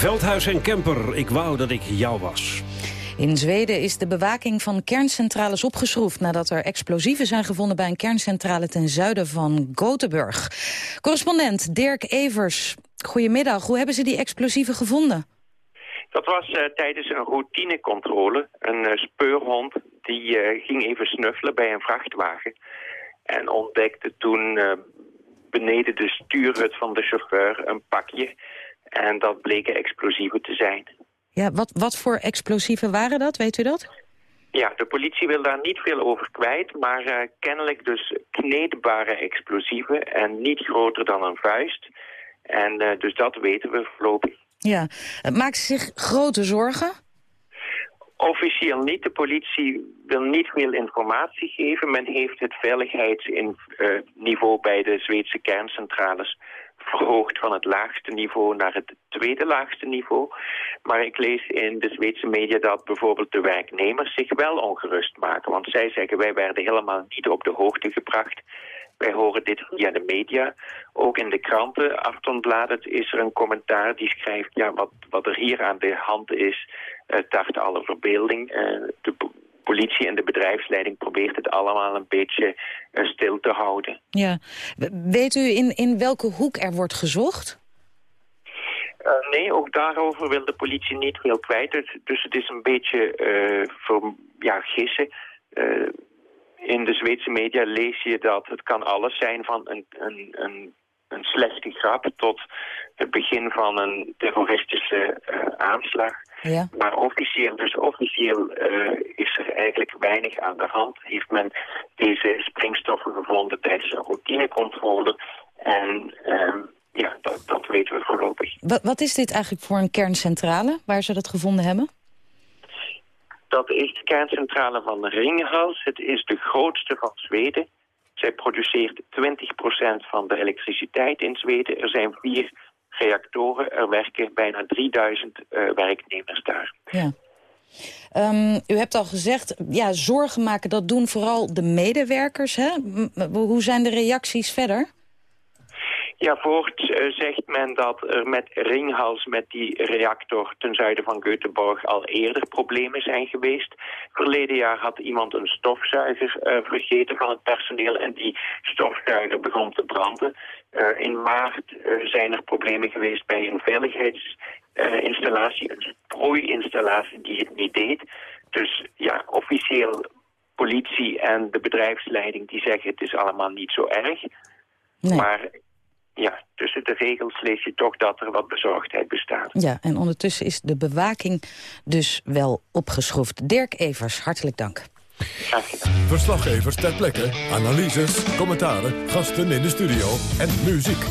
Veldhuis en Kemper, ik wou dat ik jou was. In Zweden is de bewaking van kerncentrales opgeschroefd... nadat er explosieven zijn gevonden bij een kerncentrale ten zuiden van Gothenburg. Correspondent Dirk Evers, goedemiddag. Hoe hebben ze die explosieven gevonden? Dat was eh, tijdens een routinecontrole. Een eh, speurhond die eh, ging even snuffelen bij een vrachtwagen. En ontdekte toen eh, beneden de stuurhut van de chauffeur een pakje. En dat bleken explosieven te zijn. Ja, wat, wat voor explosieven waren dat, weet u dat? Ja, de politie wil daar niet veel over kwijt, maar eh, kennelijk dus kneedbare explosieven en niet groter dan een vuist. En eh, dus dat weten we voorlopig. Ja, Eh, maakt ze zich grote zorgen? Officieel niet. De politie wil niet veel informatie geven. Men heeft het veiligheidsniveau bij de Zweedse kerncentrales verhoogd van het laagste niveau naar het tweede laagste niveau. Maar ik lees in de Zweedse media dat bijvoorbeeld de werknemers zich wel ongerust maken. Want zij zeggen wij werden helemaal niet op de hoogte gebracht. Wij horen dit via de media. Ook in de kranten, Aftonbladet, is er een commentaar die schrijft... ja, wat, wat er hier aan de hand is, uh, tart alle verbeelding. Uh, politie en de bedrijfsleiding probeert het allemaal een beetje uh, stil te houden. Ja. Weet u in, in welke hoek er wordt gezocht? Uh, nee, ook daarover wil de politie niet veel kwijt. Dus, dus het is een beetje uh, voor, ja, gissen. Uh, in de Zweedse media lees je dat het kan alles zijn van een, een, een, een slechte grap tot het begin van een terroristische aanslag. Ja. Maar officieel, dus officieel uh, is er eigenlijk weinig aan de hand. Heeft men deze springstoffen gevonden tijdens een routinecontrole. En uh, ja, dat, dat weten we voorlopig. Wat, wat is dit eigenlijk voor een kerncentrale waar ze dat gevonden hebben? Dat is de kerncentrale van Ringhals. Het is de grootste van Zweden. Zij produceert 20% van de elektriciteit in Zweden. Er zijn vier reactoren. Er werken bijna 3000 uh, werknemers daar. Ja. Um, u hebt al gezegd, ja, zorgen maken, dat doen vooral de medewerkers. Hè? Hoe zijn de reacties verder? Ja, voort uh, zegt men dat er met Ringhals, met die reactor ten zuiden van Göteborg, al eerder problemen zijn geweest. Verleden jaar had iemand een stofzuiger uh, vergeten van het personeel en die stofzuiger begon te branden. Uh, in maart zijn er problemen geweest bij een veiligheidsinstallatie, een sproeiinstallatie die het niet deed. Dus ja, officieel politie en de bedrijfsleiding die zeggen het is allemaal niet zo erg. Nee. Maar ja, tussen de regels lees je toch dat er wat bezorgdheid bestaat. Ja, en ondertussen is de bewaking dus wel opgeschroefd. Dirk Evers, hartelijk dank. Verslaggevers ter plekke, analyses, commentaren, gasten in de studio en muziek.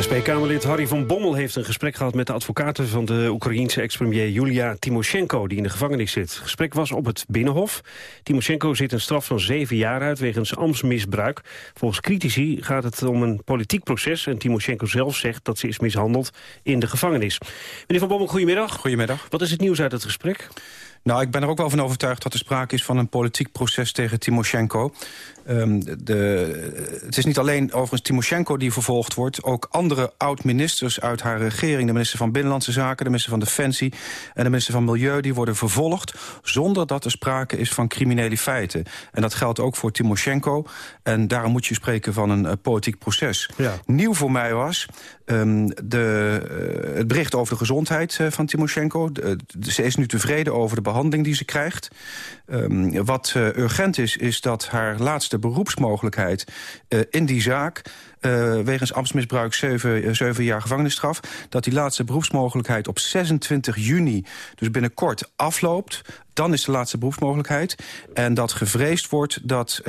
SP-Kamerlid Harry van Bommel heeft een gesprek gehad met de advocaten van de Oekraïense ex-premier Julia Timoshenko, die in de gevangenis zit. Het gesprek was op het Binnenhof. Timoshenko zit een straf van zeven jaar uit wegens ambtsmisbruik. Volgens critici gaat het om een politiek proces en Timoshenko zelf zegt dat ze is mishandeld in de gevangenis. Meneer van Bommel, goedemiddag. Goedemiddag. Wat is het nieuws uit het gesprek? Nou, ik ben er ook wel van overtuigd dat er sprake is van een politiek proces tegen Timoshenko. Um, de, het is niet alleen overigens Timoshenko die vervolgd wordt. Ook andere oud-ministers uit haar regering. De minister van Binnenlandse Zaken, de minister van Defensie... en de minister van Milieu, die worden vervolgd... zonder dat er sprake is van criminele feiten. En dat geldt ook voor Timoshenko. En daarom moet je spreken van een uh, politiek proces. Ja. Nieuw voor mij was um, de, uh, het bericht over de gezondheid uh, van Timoshenko. Ze is nu tevreden over de behandeling die ze krijgt. Um, wat urgent is, is dat haar laatste beroepsmogelijkheid in die zaak... Wegens ambtsmisbruik zeven, zeven jaar gevangenisstraf... dat die laatste beroepsmogelijkheid op 26 juni, dus binnenkort, afloopt. Dan is de laatste beroepsmogelijkheid. En dat gevreesd wordt dat,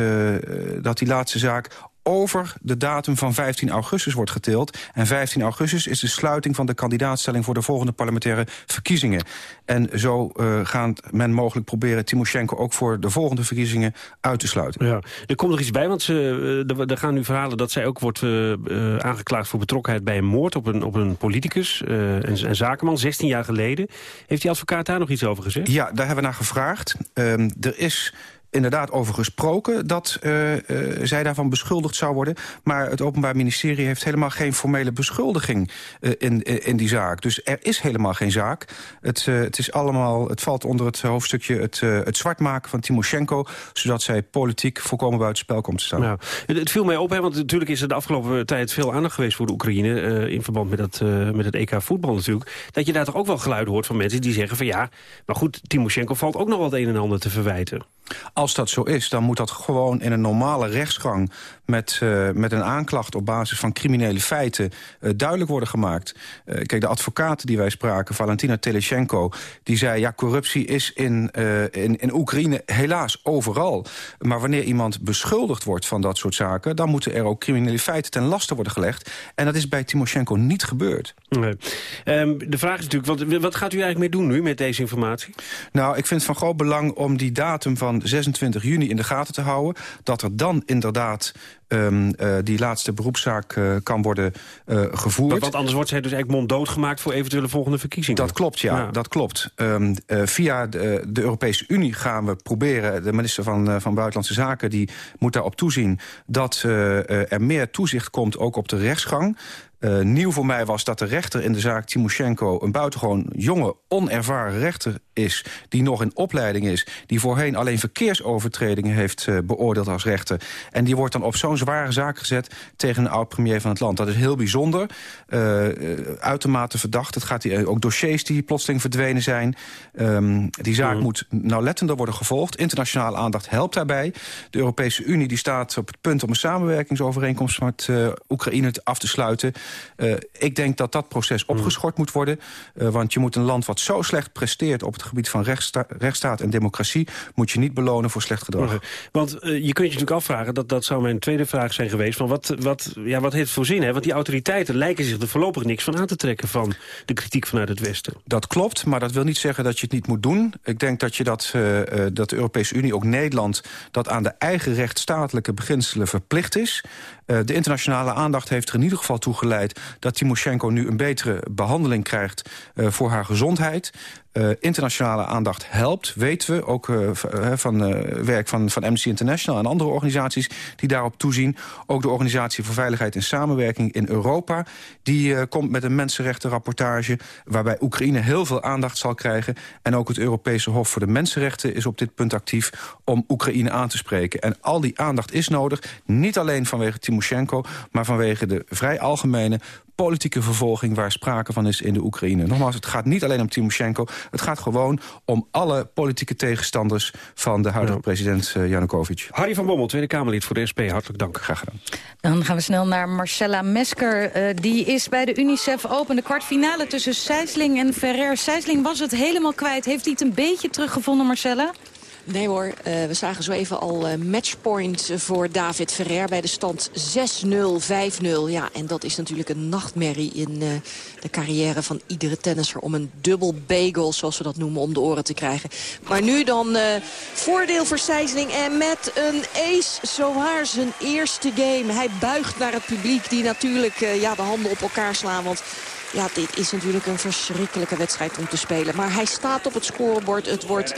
dat die laatste zaak over de datum van 15 augustus wordt geteeld. En 15 augustus is de sluiting van de kandidaatstelling... voor de volgende parlementaire verkiezingen. En zo uh, gaat men mogelijk proberen Timoshenko... ook voor de volgende verkiezingen uit te sluiten. Ja. Er komt nog iets bij, want ze, uh, er gaan nu verhalen... dat zij ook wordt uh, aangeklaagd voor betrokkenheid bij een moord... op een, op een politicus, een, een zakenman, 16 jaar geleden. Heeft die advocaat daar nog iets over gezegd? Ja, daar hebben we naar gevraagd. Ehm, er is inderdaad over gesproken dat uh, uh, zij daarvan beschuldigd zou worden. Maar het Openbaar Ministerie heeft helemaal geen formele beschuldiging uh, in, in die zaak. Dus er is helemaal geen zaak. Het, het, is allemaal, het valt onder het hoofdstukje het, het zwart maken van Timoshenko... zodat zij politiek volkomen buitenspel komt te staan. Nou, het, het, viel mij op, hè, want natuurlijk is er de afgelopen tijd veel aandacht geweest voor de Oekraïne... in verband met, dat, met het EK voetbal natuurlijk. Dat je daar toch ook wel geluiden hoort van mensen die zeggen van ja... maar goed, Timoshenko valt ook nog wat een en ander te verwijten. Als dat zo is, dan moet dat gewoon in een normale rechtsgang... met, uh, met een aanklacht op basis van criminele feiten uh, duidelijk worden gemaakt. Uh, kijk, de advocaten die wij spraken, Valentina Teleshenko... die zei, ja, corruptie is in, in, in Oekraïne helaas overal. Maar wanneer iemand beschuldigd wordt van dat soort zaken... dan moeten er ook criminele feiten ten laste worden gelegd. En dat is bij Timoshenko niet gebeurd. Nee. Um, de vraag is natuurlijk, wat, wat gaat u eigenlijk mee doen nu met deze informatie? Nou, ik vind het van groot belang om die datum van 26 juni in de gaten te houden. Dat er dan inderdaad um, uh, die laatste beroepszaak uh, kan worden uh, gevoerd. Want, want, anders wordt zij dus eigenlijk monddood gemaakt voor eventuele volgende verkiezingen. Dat klopt, ja. ja. Dat klopt. Um, via de, de, Europese Unie gaan we proberen... de minister van, van Buitenlandse Zaken die moet daarop toezien... dat er meer toezicht komt ook op de rechtsgang. Uh, nieuw voor mij was dat de rechter in de zaak Timoshenko... een buitengewoon jonge, onervaren rechter is... die nog in opleiding is... die voorheen alleen verkeersovertredingen heeft uh, beoordeeld als rechter. En die wordt dan op zo'n zware zaak gezet... tegen een oud-premier van het land. Dat is heel bijzonder. Uh, uitermate verdacht. Het gaat hier ook dossiers die plotseling verdwenen zijn. Um, die zaak mm. moet nauwlettender worden gevolgd. Internationale aandacht helpt daarbij. De Europese Unie die staat op het punt om een samenwerkingsovereenkomst... met Oekraïne af te sluiten... Uh, ik denk dat dat proces hmm. opgeschort moet worden. Uh, want je moet een land wat zo slecht presteert... op het gebied van rechtssta rechtsstaat en democratie... moet je niet belonen voor slecht gedrag. Okay. Want uh, je kunt je natuurlijk afvragen... dat, dat zou mijn tweede vraag zijn geweest... van wat, wat, ja, wat heeft het voor zin? Hè? Want die autoriteiten lijken zich er voorlopig niks van aan te trekken... van de kritiek vanuit het Westen. Dat klopt, maar dat wil niet zeggen dat je het niet moet doen. Ik denk dat, je dat, dat de Europese Unie, ook Nederland... dat aan de eigen rechtsstatelijke beginselen verplicht is. De internationale aandacht heeft er in ieder geval toe geleid dat Timoshenko nu een betere behandeling krijgt uh, voor haar gezondheid. Uh, internationale aandacht helpt, weten we. Ook uh, van uh, werk van, van Amnesty International en andere organisaties die daarop toezien. Ook de Organisatie voor Veiligheid en Samenwerking in Europa. Die komt met een mensenrechtenrapportage waarbij Oekraïne heel veel aandacht zal krijgen. En ook het Europese Hof voor de Mensenrechten is op dit punt actief om Oekraïne aan te spreken. En al die aandacht is nodig, niet alleen vanwege Timoshenko... maar vanwege de vrij algemene politieke vervolging waar sprake van is in de Oekraïne. Nogmaals, het gaat niet alleen om Timoshenko. Het gaat gewoon om alle politieke tegenstanders van de huidige ja. president uh, Janukovic. Harry van Bommel, Tweede Kamerlid voor de SP. Hartelijk dank. Graag gedaan. Dan gaan we snel naar Marcella Mesker. Uh, die is bij de UNICEF Open. De kwartfinale tussen Sijsling en Ferrer. Sijsling was het helemaal kwijt. Heeft hij het een beetje teruggevonden, Marcella? Nee hoor, uh, we zagen zo even al uh, matchpoint voor David Ferrer bij de stand 6-0, 5-0. Ja, en dat is natuurlijk een nachtmerrie in uh, de carrière van iedere tennisser... om een dubbel bagel, zoals we dat noemen, om de oren te krijgen. Maar nu dan voordeel voor Sijsling en met een ace zowaar zijn eerste game. Hij buigt naar het publiek die natuurlijk ja, de handen op elkaar slaan, want... Ja, dit is natuurlijk een verschrikkelijke wedstrijd om te spelen. Maar hij staat op het scorebord. Het wordt 5-1.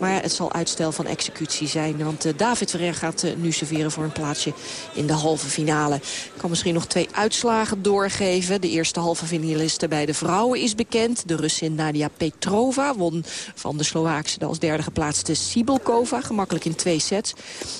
Maar het zal uitstel van executie zijn. Want uh, David Ferrer gaat uh, nu serveren voor een plaatsje in de halve finale. Ik kan misschien nog twee uitslagen doorgeven. De eerste halve finaliste bij de vrouwen is bekend. De Russin Nadia Petrova won van de Slovaakse als derde geplaatste Sibelkova. Gemakkelijk in twee sets.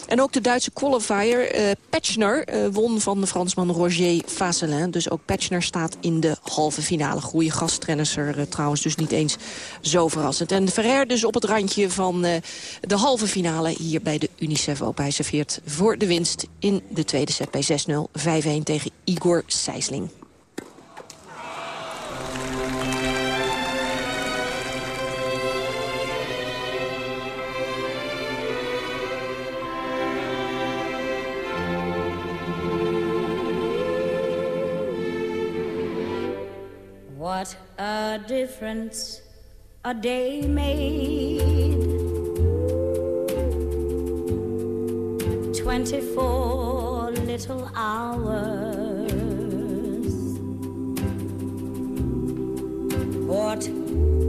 En ook de Duitse qualifier uh, Petschner won van de Fransman Roger Vasselin. Dus ook Petschner staat in de halve finale. Goede gasttrennisser uh, trouwens, dus niet eens zo verrassend. En Ferrer dus op het randje van uh, de halve finale hier bij de Unicef Open. Hij serveert voor de winst in de tweede set bij 6-0, 5-1 tegen Igor Sijsling. A difference a day made. Twenty-four little hours. What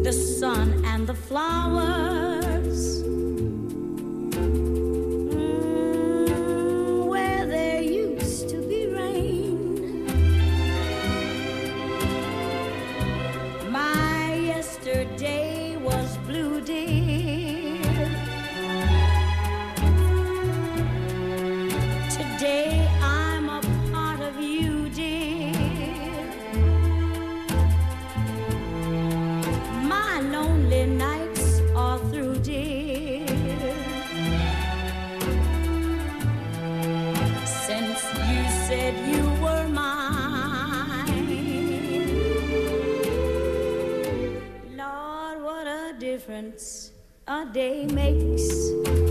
the sun and the flowers. Since you said you were mine. Lord, what a difference a day makes.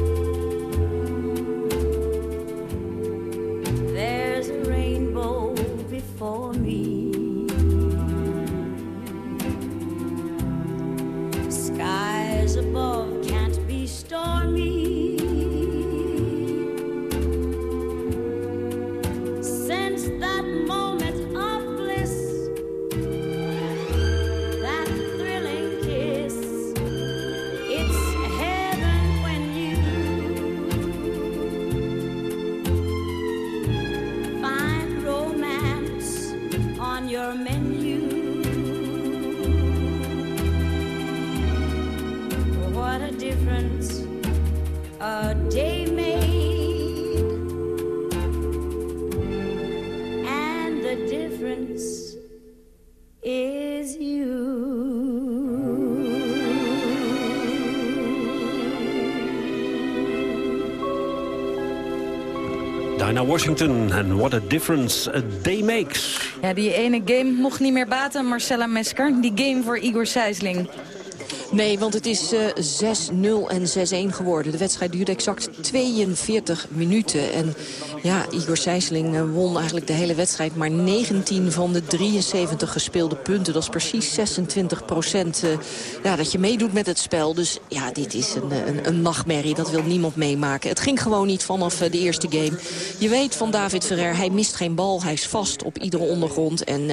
Washington en What a Difference a Day Makes. Ja, die ene game mocht niet meer baten, Marcella Mesker. Die game voor Igor Sijsling. Nee, want het is uh, 6-0 en 6-1 geworden. De wedstrijd duurde exact 42 minuten. En ja, Igor Sijsling uh, won eigenlijk de hele wedstrijd... maar 19 van de 73 gespeelde punten. Dat is precies 26 procent uh, ja, dat je meedoet met het spel. Dus ja, dit is een, een, een, nachtmerrie. Dat wil niemand meemaken. Het ging gewoon niet vanaf de eerste game. Je weet van David Ferrer, hij mist geen bal. Hij is vast op iedere ondergrond. En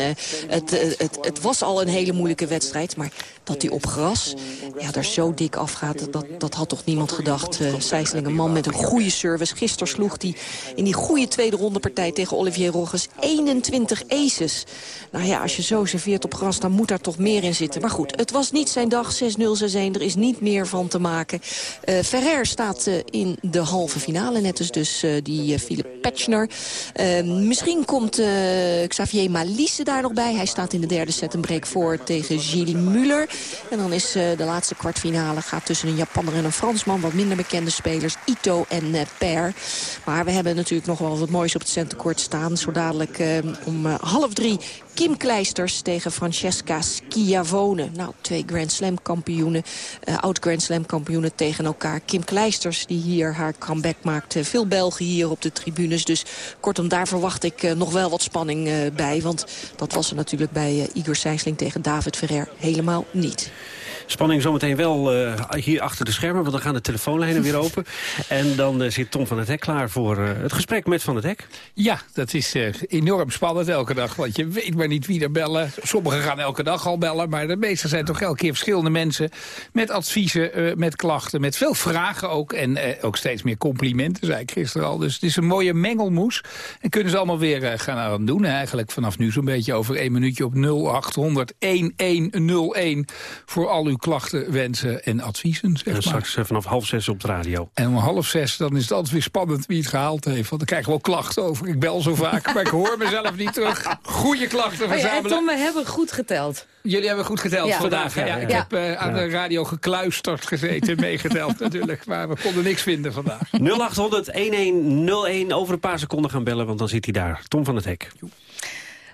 het, het, het was al een hele moeilijke wedstrijd. Maar dat hij op gras ja, er zo dik afgaat, dat, dat had toch niemand gedacht. Uh, een man met een goede service. Gisteren sloeg hij in die goede tweede ronde partij tegen Olivier Rogges 21 aces. Nou ja, als je zo serveert op gras, dan moet daar toch meer in zitten. Maar goed, het was niet zijn dag, 6-0, 6-1. Er is niet meer van te maken. Uh, Ferrer staat uh, in de halve finale, net als dus die Philip Petschner. misschien komt Xavier Malisse daar nog bij. Hij staat in de derde set een break voor tegen Gilles Muller. En dan is de laatste kwartfinale gaat tussen een Japanner en een Fransman. Wat minder bekende spelers, Ito en Per. Maar we hebben natuurlijk nog wel wat moois op het centenkort staan. Zo dadelijk eh, om eh, half drie Kim Kleisters tegen Francesca Schiavone. Nou, twee Grand Slam kampioenen, uh, oud Grand Slam kampioenen tegen elkaar. Kim Kleisters die hier haar comeback maakt. Veel Belgen hier op de tribunes. Dus kortom, daar verwacht ik uh, nog wel wat spanning bij. Want dat was er natuurlijk bij Igor Sijsling tegen David Ferrer helemaal niet. Spanning zometeen wel uh, hier achter de schermen, want dan gaan de telefoonlijnen weer open. En dan uh, zit Tom van het Hek klaar voor uh, het gesprek met Van het Hek. Ja, dat is enorm spannend elke dag, want je weet maar niet wie er bellen. Sommigen gaan elke dag al bellen, maar de meeste zijn toch elke keer verschillende mensen. Met adviezen, met klachten, met veel vragen ook. En ook steeds meer complimenten, zei ik gisteren al. Dus het is een mooie mengelmoes. En kunnen ze allemaal weer gaan aan doen. Eigenlijk vanaf nu zo'n beetje over één minuutje op 0800 1101 voor al uw klachten, wensen en adviezen. Zeg en straks maar. vanaf half zes op de radio. En om half zes dan is het altijd weer spannend wie het gehaald heeft. Want dan krijg ik wel klachten over. Ik bel zo vaak, maar ik hoor mezelf niet terug. Goede klachten verzamelen. Oh ja, Tom, we hebben goed geteld. Jullie hebben goed geteld ja. vandaag. Ja, ja. Ik heb uh, aan de radio gekluisterd gezeten, meegeteld natuurlijk. Maar we konden niks vinden vandaag. 0800-1101 over een paar seconden gaan bellen, want dan zit hij daar. Tom van het Hek.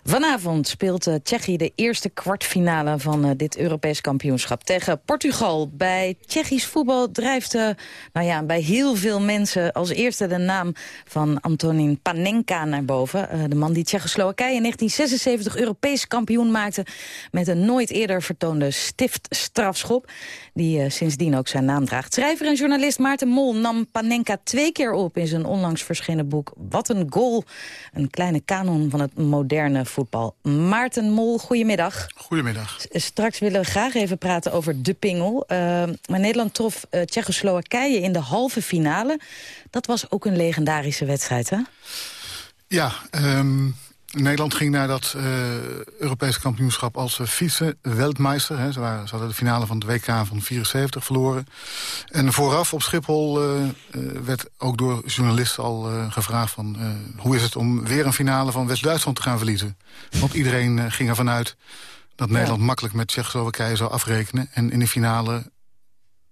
Vanavond speelt uh, Tsjechië de eerste kwartfinale van uh, dit Europees kampioenschap tegen Portugal. Bij Tsjechisch voetbal drijft uh, nou ja, bij heel veel mensen als eerste de naam van Antonin Panenka naar boven. de man die Tsjechoslowakije in 1976 Europees kampioen maakte met een nooit eerder vertoonde stiftstrafschop. Die sindsdien ook zijn naam draagt. Schrijver en journalist Maarten Mol nam Panenka twee keer op in zijn onlangs verschenen boek Wat een goal. Een kleine kanon van het moderne voetbal. Maarten Mol, goedemiddag. Goedemiddag. Straks willen we graag even praten over de pingel. Uh, maar Nederland trof uh, Tsjechoslowakije in de halve finale. Dat was ook een legendarische wedstrijd, hè? Ja, um, Nederland ging naar dat uh, Europese kampioenschap als uh, vice-wereldmeister. Ze, ze hadden de finale van het WK van 74 verloren. En vooraf op Schiphol uh, werd ook door journalisten al gevraagd... van hoe is het om weer een finale van West-Duitsland te gaan verliezen. Want iedereen ging ervan uit dat Nederland ja. makkelijk met Tsjechoslowakije zou afrekenen... en in de finale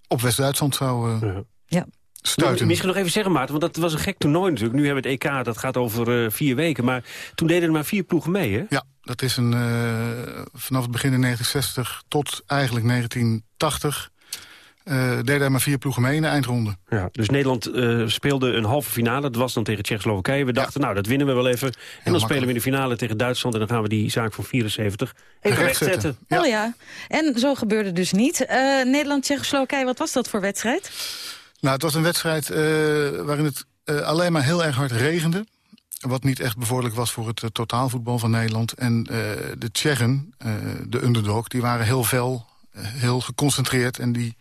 op West-Duitsland zou... ja. Stuiten. Misschien nog even zeggen, Maarten, want dat was een gek toernooi natuurlijk. Nu hebben we het EK, dat gaat over uh, vier weken. Maar toen deden er maar vier ploegen mee, hè? Ja, dat is een, uh, vanaf het begin in 1960 tot eigenlijk 1980... Uh, deden er maar vier ploegen mee in de eindronde. Ja, dus Nederland uh, speelde een halve finale. Dat was dan tegen Tsjechoslowakije. We dachten, ja. nou, dat winnen we wel even. En dan makkelijk. spelen we in de finale tegen Duitsland. En dan gaan we die zaak van 74 even rechtzetten. Ja. Oh ja, en zo gebeurde dus niet. Uh, Nederland-Tsjechoslowakije, wat was dat voor wedstrijd? Nou, het was een wedstrijd uh, waarin het uh, alleen maar heel erg hard regende. Wat niet echt bevorderlijk was voor het uh, totaalvoetbal van Nederland. En de Tsjechen, de underdog, die waren heel fel, heel geconcentreerd... en die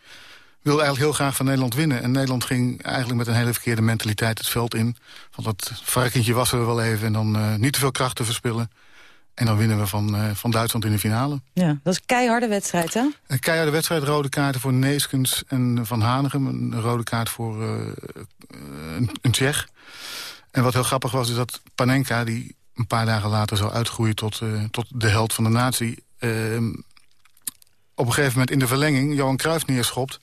wilden eigenlijk heel graag van Nederland winnen. En Nederland ging eigenlijk met een hele verkeerde mentaliteit het veld in. Van dat varkentje wassen we wel even en dan niet te veel kracht te verspillen. En dan winnen we van, uh, van Duitsland in de finale. Ja, dat is een keiharde wedstrijd, hè? Een keiharde wedstrijd, rode kaarten voor Neeskens en Van Hanegem. Een rode kaart voor uh, een, een Tsjech. En wat heel grappig was, is dat Panenka... die een paar dagen later zou uitgroeien tot, uh, tot de held van de natie... op een gegeven moment in de verlenging Johan Cruijff neerschopt.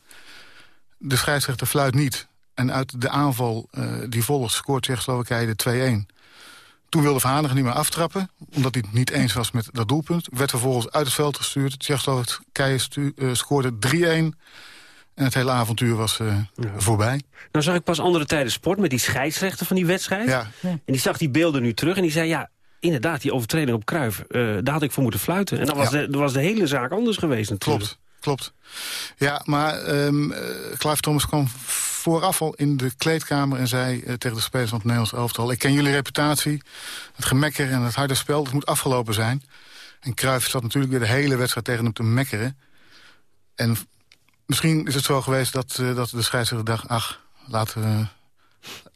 De scheidsrechter fluit niet. En uit de aanval die volgt scoort Tsjechoslowakije de 2-1... Toen wilde Verhanegen niet meer aftrappen, omdat hij het niet eens was met dat doelpunt. Werd vervolgens uit het veld gestuurd. Tsjechoslowakije uh, scoorde 3-1. En het hele avontuur was uh, ja. voorbij. Nou zag ik pas andere tijden sport met die scheidsrechter van die wedstrijd. Ja. En die zag die beelden nu terug en die zei... ja, inderdaad, die overtreding op Kruif, uh, daar had ik voor moeten fluiten. En dan was, ja. de, was de hele zaak anders geweest natuurlijk. Klopt, klopt. Ja, maar um, Clive Thomas kwam vooraf al in de kleedkamer en zei uh, tegen de spelers van het Nederlands elftal... ik ken jullie reputatie, het gemekker en het harde spel, het moet afgelopen zijn. En Cruijff zat natuurlijk weer de hele wedstrijd tegen hem te mekkeren. En misschien is het zo geweest dat, uh, dat de scheidsrechter dacht... ach, laat, uh,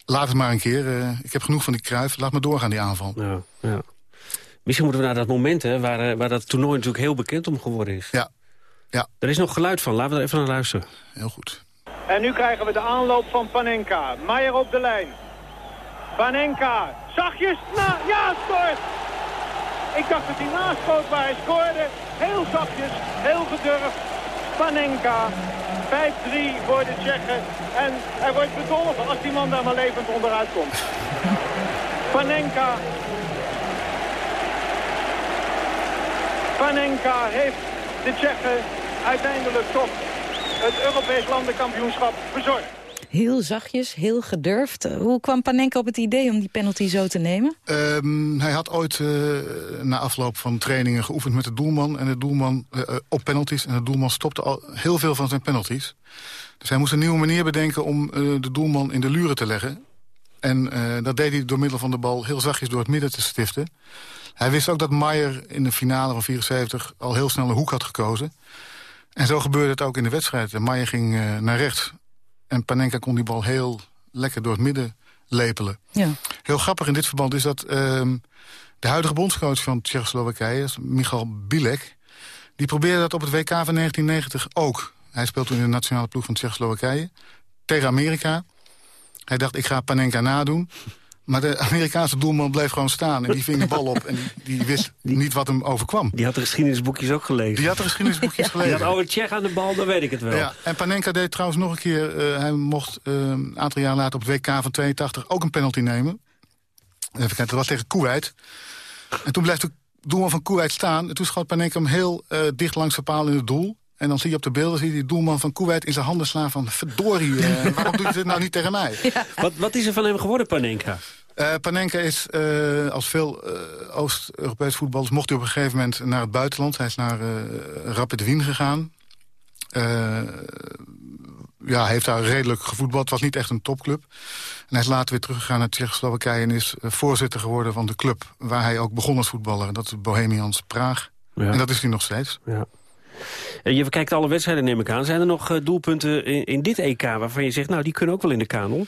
laat het maar een keer, ik heb genoeg van die Cruijff, laat me doorgaan die aanval. Ja, ja. Misschien moeten we naar dat moment hè, waar, waar dat toernooi natuurlijk heel bekend om geworden is. Ja. Ja. Er is nog geluid van, laten we er even naar luisteren. Heel goed. En nu krijgen we de aanloop van Panenka. Meijer op de lijn. Panenka, zachtjes, na, ja, scoort! Ik dacht dat hij naschoot, maar hij scoorde. Heel zachtjes, heel gedurfd. Panenka, 5-3 voor de Tsjechen. En hij wordt bedolven als die man daar maar levend onderuit komt. Panenka. Panenka heeft de Tsjechen uiteindelijk toch het Europees landenkampioenschap bezorgd. Heel zachtjes, heel gedurfd. Hoe kwam Panenka op het idee om die penalty zo te nemen? Ehm, hij had ooit eh, na afloop van trainingen geoefend met de doelman... en de doelman eh, eh, op penalties. En de doelman stopte al heel veel van zijn penalties. Dus hij moest een nieuwe manier bedenken om eh, de doelman in de luren te leggen. En eh, dat deed hij door middel van de bal heel zachtjes door het midden te stiften. Hij wist ook dat Maier in de finale van 74 al heel snel een hoek had gekozen. En zo gebeurde het ook in de wedstrijd. Maier ging eh, naar rechts. En Panenka kon die bal heel lekker door het midden lepelen. Ja. Heel grappig in dit verband is dat ehm, de huidige bondscoach van Tsjechoslowakije, Michal Bilek, die probeerde dat op het WK van 1990 ook. Hij speelt toen in de nationale ploeg van Tsjechoslowakije tegen Amerika. Hij dacht, ik ga Panenka nadoen. Maar de Amerikaanse doelman bleef gewoon staan. En die ving de bal op en die, die wist niet wat hem overkwam. Die had de geschiedenisboekjes ook gelezen. Die had de geschiedenisboekjes Die gelezen. had oude Tsjech aan de bal, dan weet ik het wel. Ja, en Panenka deed trouwens nog een keer... eh, hij mocht eh, een aantal jaar later op het WK van 82 ook een penalty nemen. Even kijken, dat was tegen Kuwait. En toen bleef de doelman van Kuwait staan. En toen schoot Panenka hem heel eh, dicht langs de paal in het doel. En dan zie je op de beelden zie je die doelman van Kuwait in zijn handen slaan van... verdorie, eh, waarom doet hij dit nou niet tegen mij? Wat, wat is er van hem geworden, Panenka? Eh, Panenka is, eh, als veel Oost-Europees voetballers... mocht hij op een gegeven moment naar het buitenland. Hij is naar Rapid Wien gegaan. Ja, heeft daar redelijk gevoetbald. Het was niet echt een topclub. En hij is later weer teruggegaan naar Tsjechoslowakije... en is voorzitter geworden van de club waar hij ook begon als voetballer. Dat is Bohemians Praag. Ja. En dat is hij nog steeds. Ja. En je kijkt alle wedstrijden, neem ik aan. Zijn er nog eh, doelpunten in, in dit EK waarvan je zegt... nou, die kunnen ook wel in de kanon?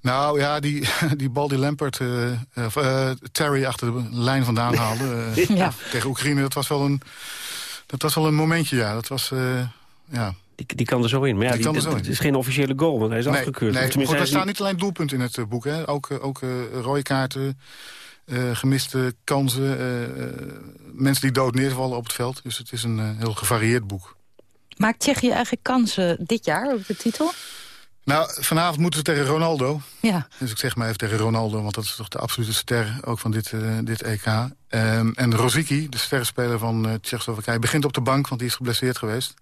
Nou ja, die, die bal die Lampert eh, eh, eh, Terry achter de lijn vandaan haalde eh, Ja. tegen Oekraïne, dat was wel een, dat was wel een momentje, ja. Dat was, eh, ja. Die, die kan er zo in. Maar ja, Die er in. dat is geen officiële goal, want hij is Nee, afgekeurd. nee, Of goed, er staan niet alleen doelpunten in het eh, boek, hè. Ook, eh, ook eh, rode kaarten, eh, gemiste kansen, eh, eh, mensen die dood neervallen op het veld. Dus het is een heel gevarieerd boek. Maakt Tsjechië eigenlijk kansen dit jaar op de titel? Nou, vanavond moeten ze tegen Ronaldo. Ja. Dus ik zeg maar even tegen Ronaldo, want dat is toch de absolute ster ook van dit, dit EK. Ehm, en Rosicky, de sterrenspeler van uh, Tsjechoslowakije, begint op de bank, want die is geblesseerd geweest.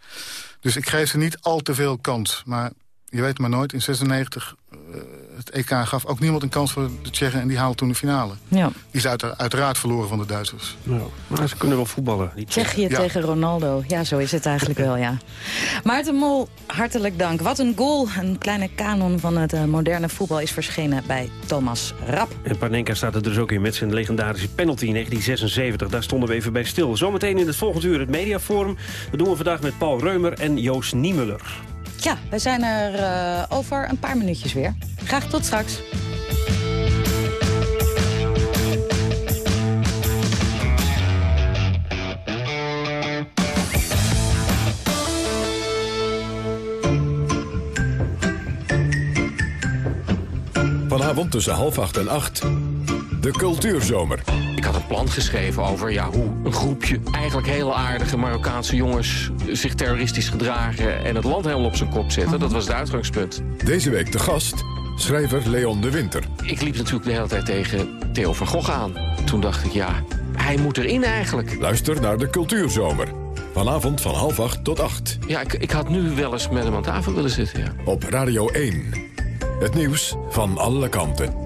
Dus ik geef ze niet al te veel kans. Maar je weet maar nooit, in 96, eh, het EK gaf ook niemand een kans voor de Tsjechen... en die haalden toen de finale. Ja. Die is uit- uiteraard verloren van de Duitsers. Nou, maar ze kunnen wel voetballen. Die Tsjechië Ja. tegen Ronaldo. Ja, zo is het eigenlijk wel, ja. Maarten Mol, hartelijk dank. Wat een goal. Een kleine kanon van het eh, moderne voetbal is verschenen bij Thomas Rap. En Panenka staat er dus ook in met zijn legendarische penalty in 1976. Daar stonden we even bij stil. Zometeen in het volgende uur het mediaforum. Dat doen we vandaag met Paul Reumer en Joost Niemuller. Ja, wij zijn er eh, over een paar minuutjes weer. Graag tot straks. Vanavond tussen half acht en acht. De Cultuurzomer. Ik had een plan geschreven over ja, hoe een groepje eigenlijk hele aardige Marokkaanse jongens zich terroristisch gedragen en het land helemaal op zijn kop zetten. Dat was het uitgangspunt. Deze week de gast, schrijver Leon de Winter. Ik liep natuurlijk de hele tijd tegen Theo van Gogh aan. Toen dacht ik, ja, hij moet erin eigenlijk. Luister naar de Cultuurzomer. Vanavond van half acht tot acht. Ja, ik, ik had nu wel eens met hem aan tafel willen zitten, ja. Op Radio 1. Het nieuws van alle kanten.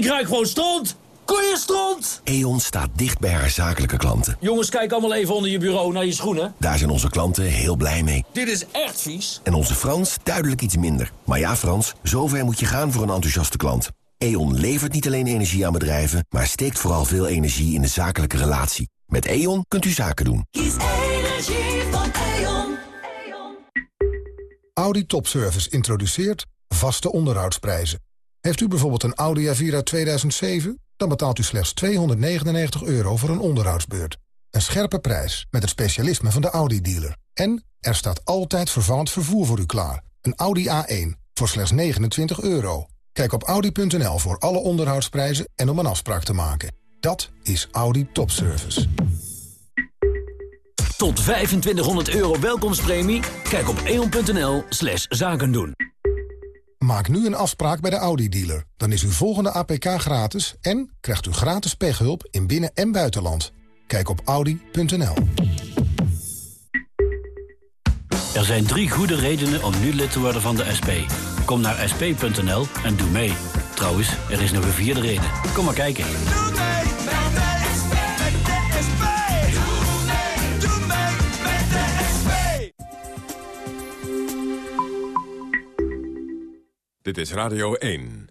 Ik ruik gewoon stront! Koeienstront! E.ON staat dicht bij haar zakelijke klanten. Jongens, kijk allemaal even onder je bureau naar je schoenen. Daar zijn onze klanten heel blij mee. Dit is echt vies. En onze Frans duidelijk iets minder. Maar ja, Frans, zover moet je gaan voor een enthousiaste klant. E.ON levert niet alleen energie aan bedrijven... maar steekt vooral veel energie in de zakelijke relatie. Met E.ON kunt u zaken doen. Kies energie van E.ON. Audi Topservice introduceert vaste onderhoudsprijzen. Heeft u bijvoorbeeld een Audi A4 uit 2007? Dan betaalt u slechts 299 euro voor een onderhoudsbeurt. Een scherpe prijs met het specialisme van de Audi-dealer. En er staat altijd vervangend vervoer voor u klaar. Een Audi A1 voor slechts 29 euro. Kijk op audi.nl voor alle onderhoudsprijzen en om een afspraak te maken. Dat is Audi Topservice. Tot 2500 euro welkomstpremie? Kijk op eon.nl slash zakendoen. Maak nu een afspraak bij de Audi-dealer. Dan is uw volgende APK gratis en krijgt u gratis pechhulp in binnen- en buitenland. Kijk op audi.nl. Er zijn drie goede redenen om nu lid te worden van de SP. Kom naar sp.nl en doe mee. Trouwens, er is nog een vierde reden. Kom maar kijken. Dit is Radio 1.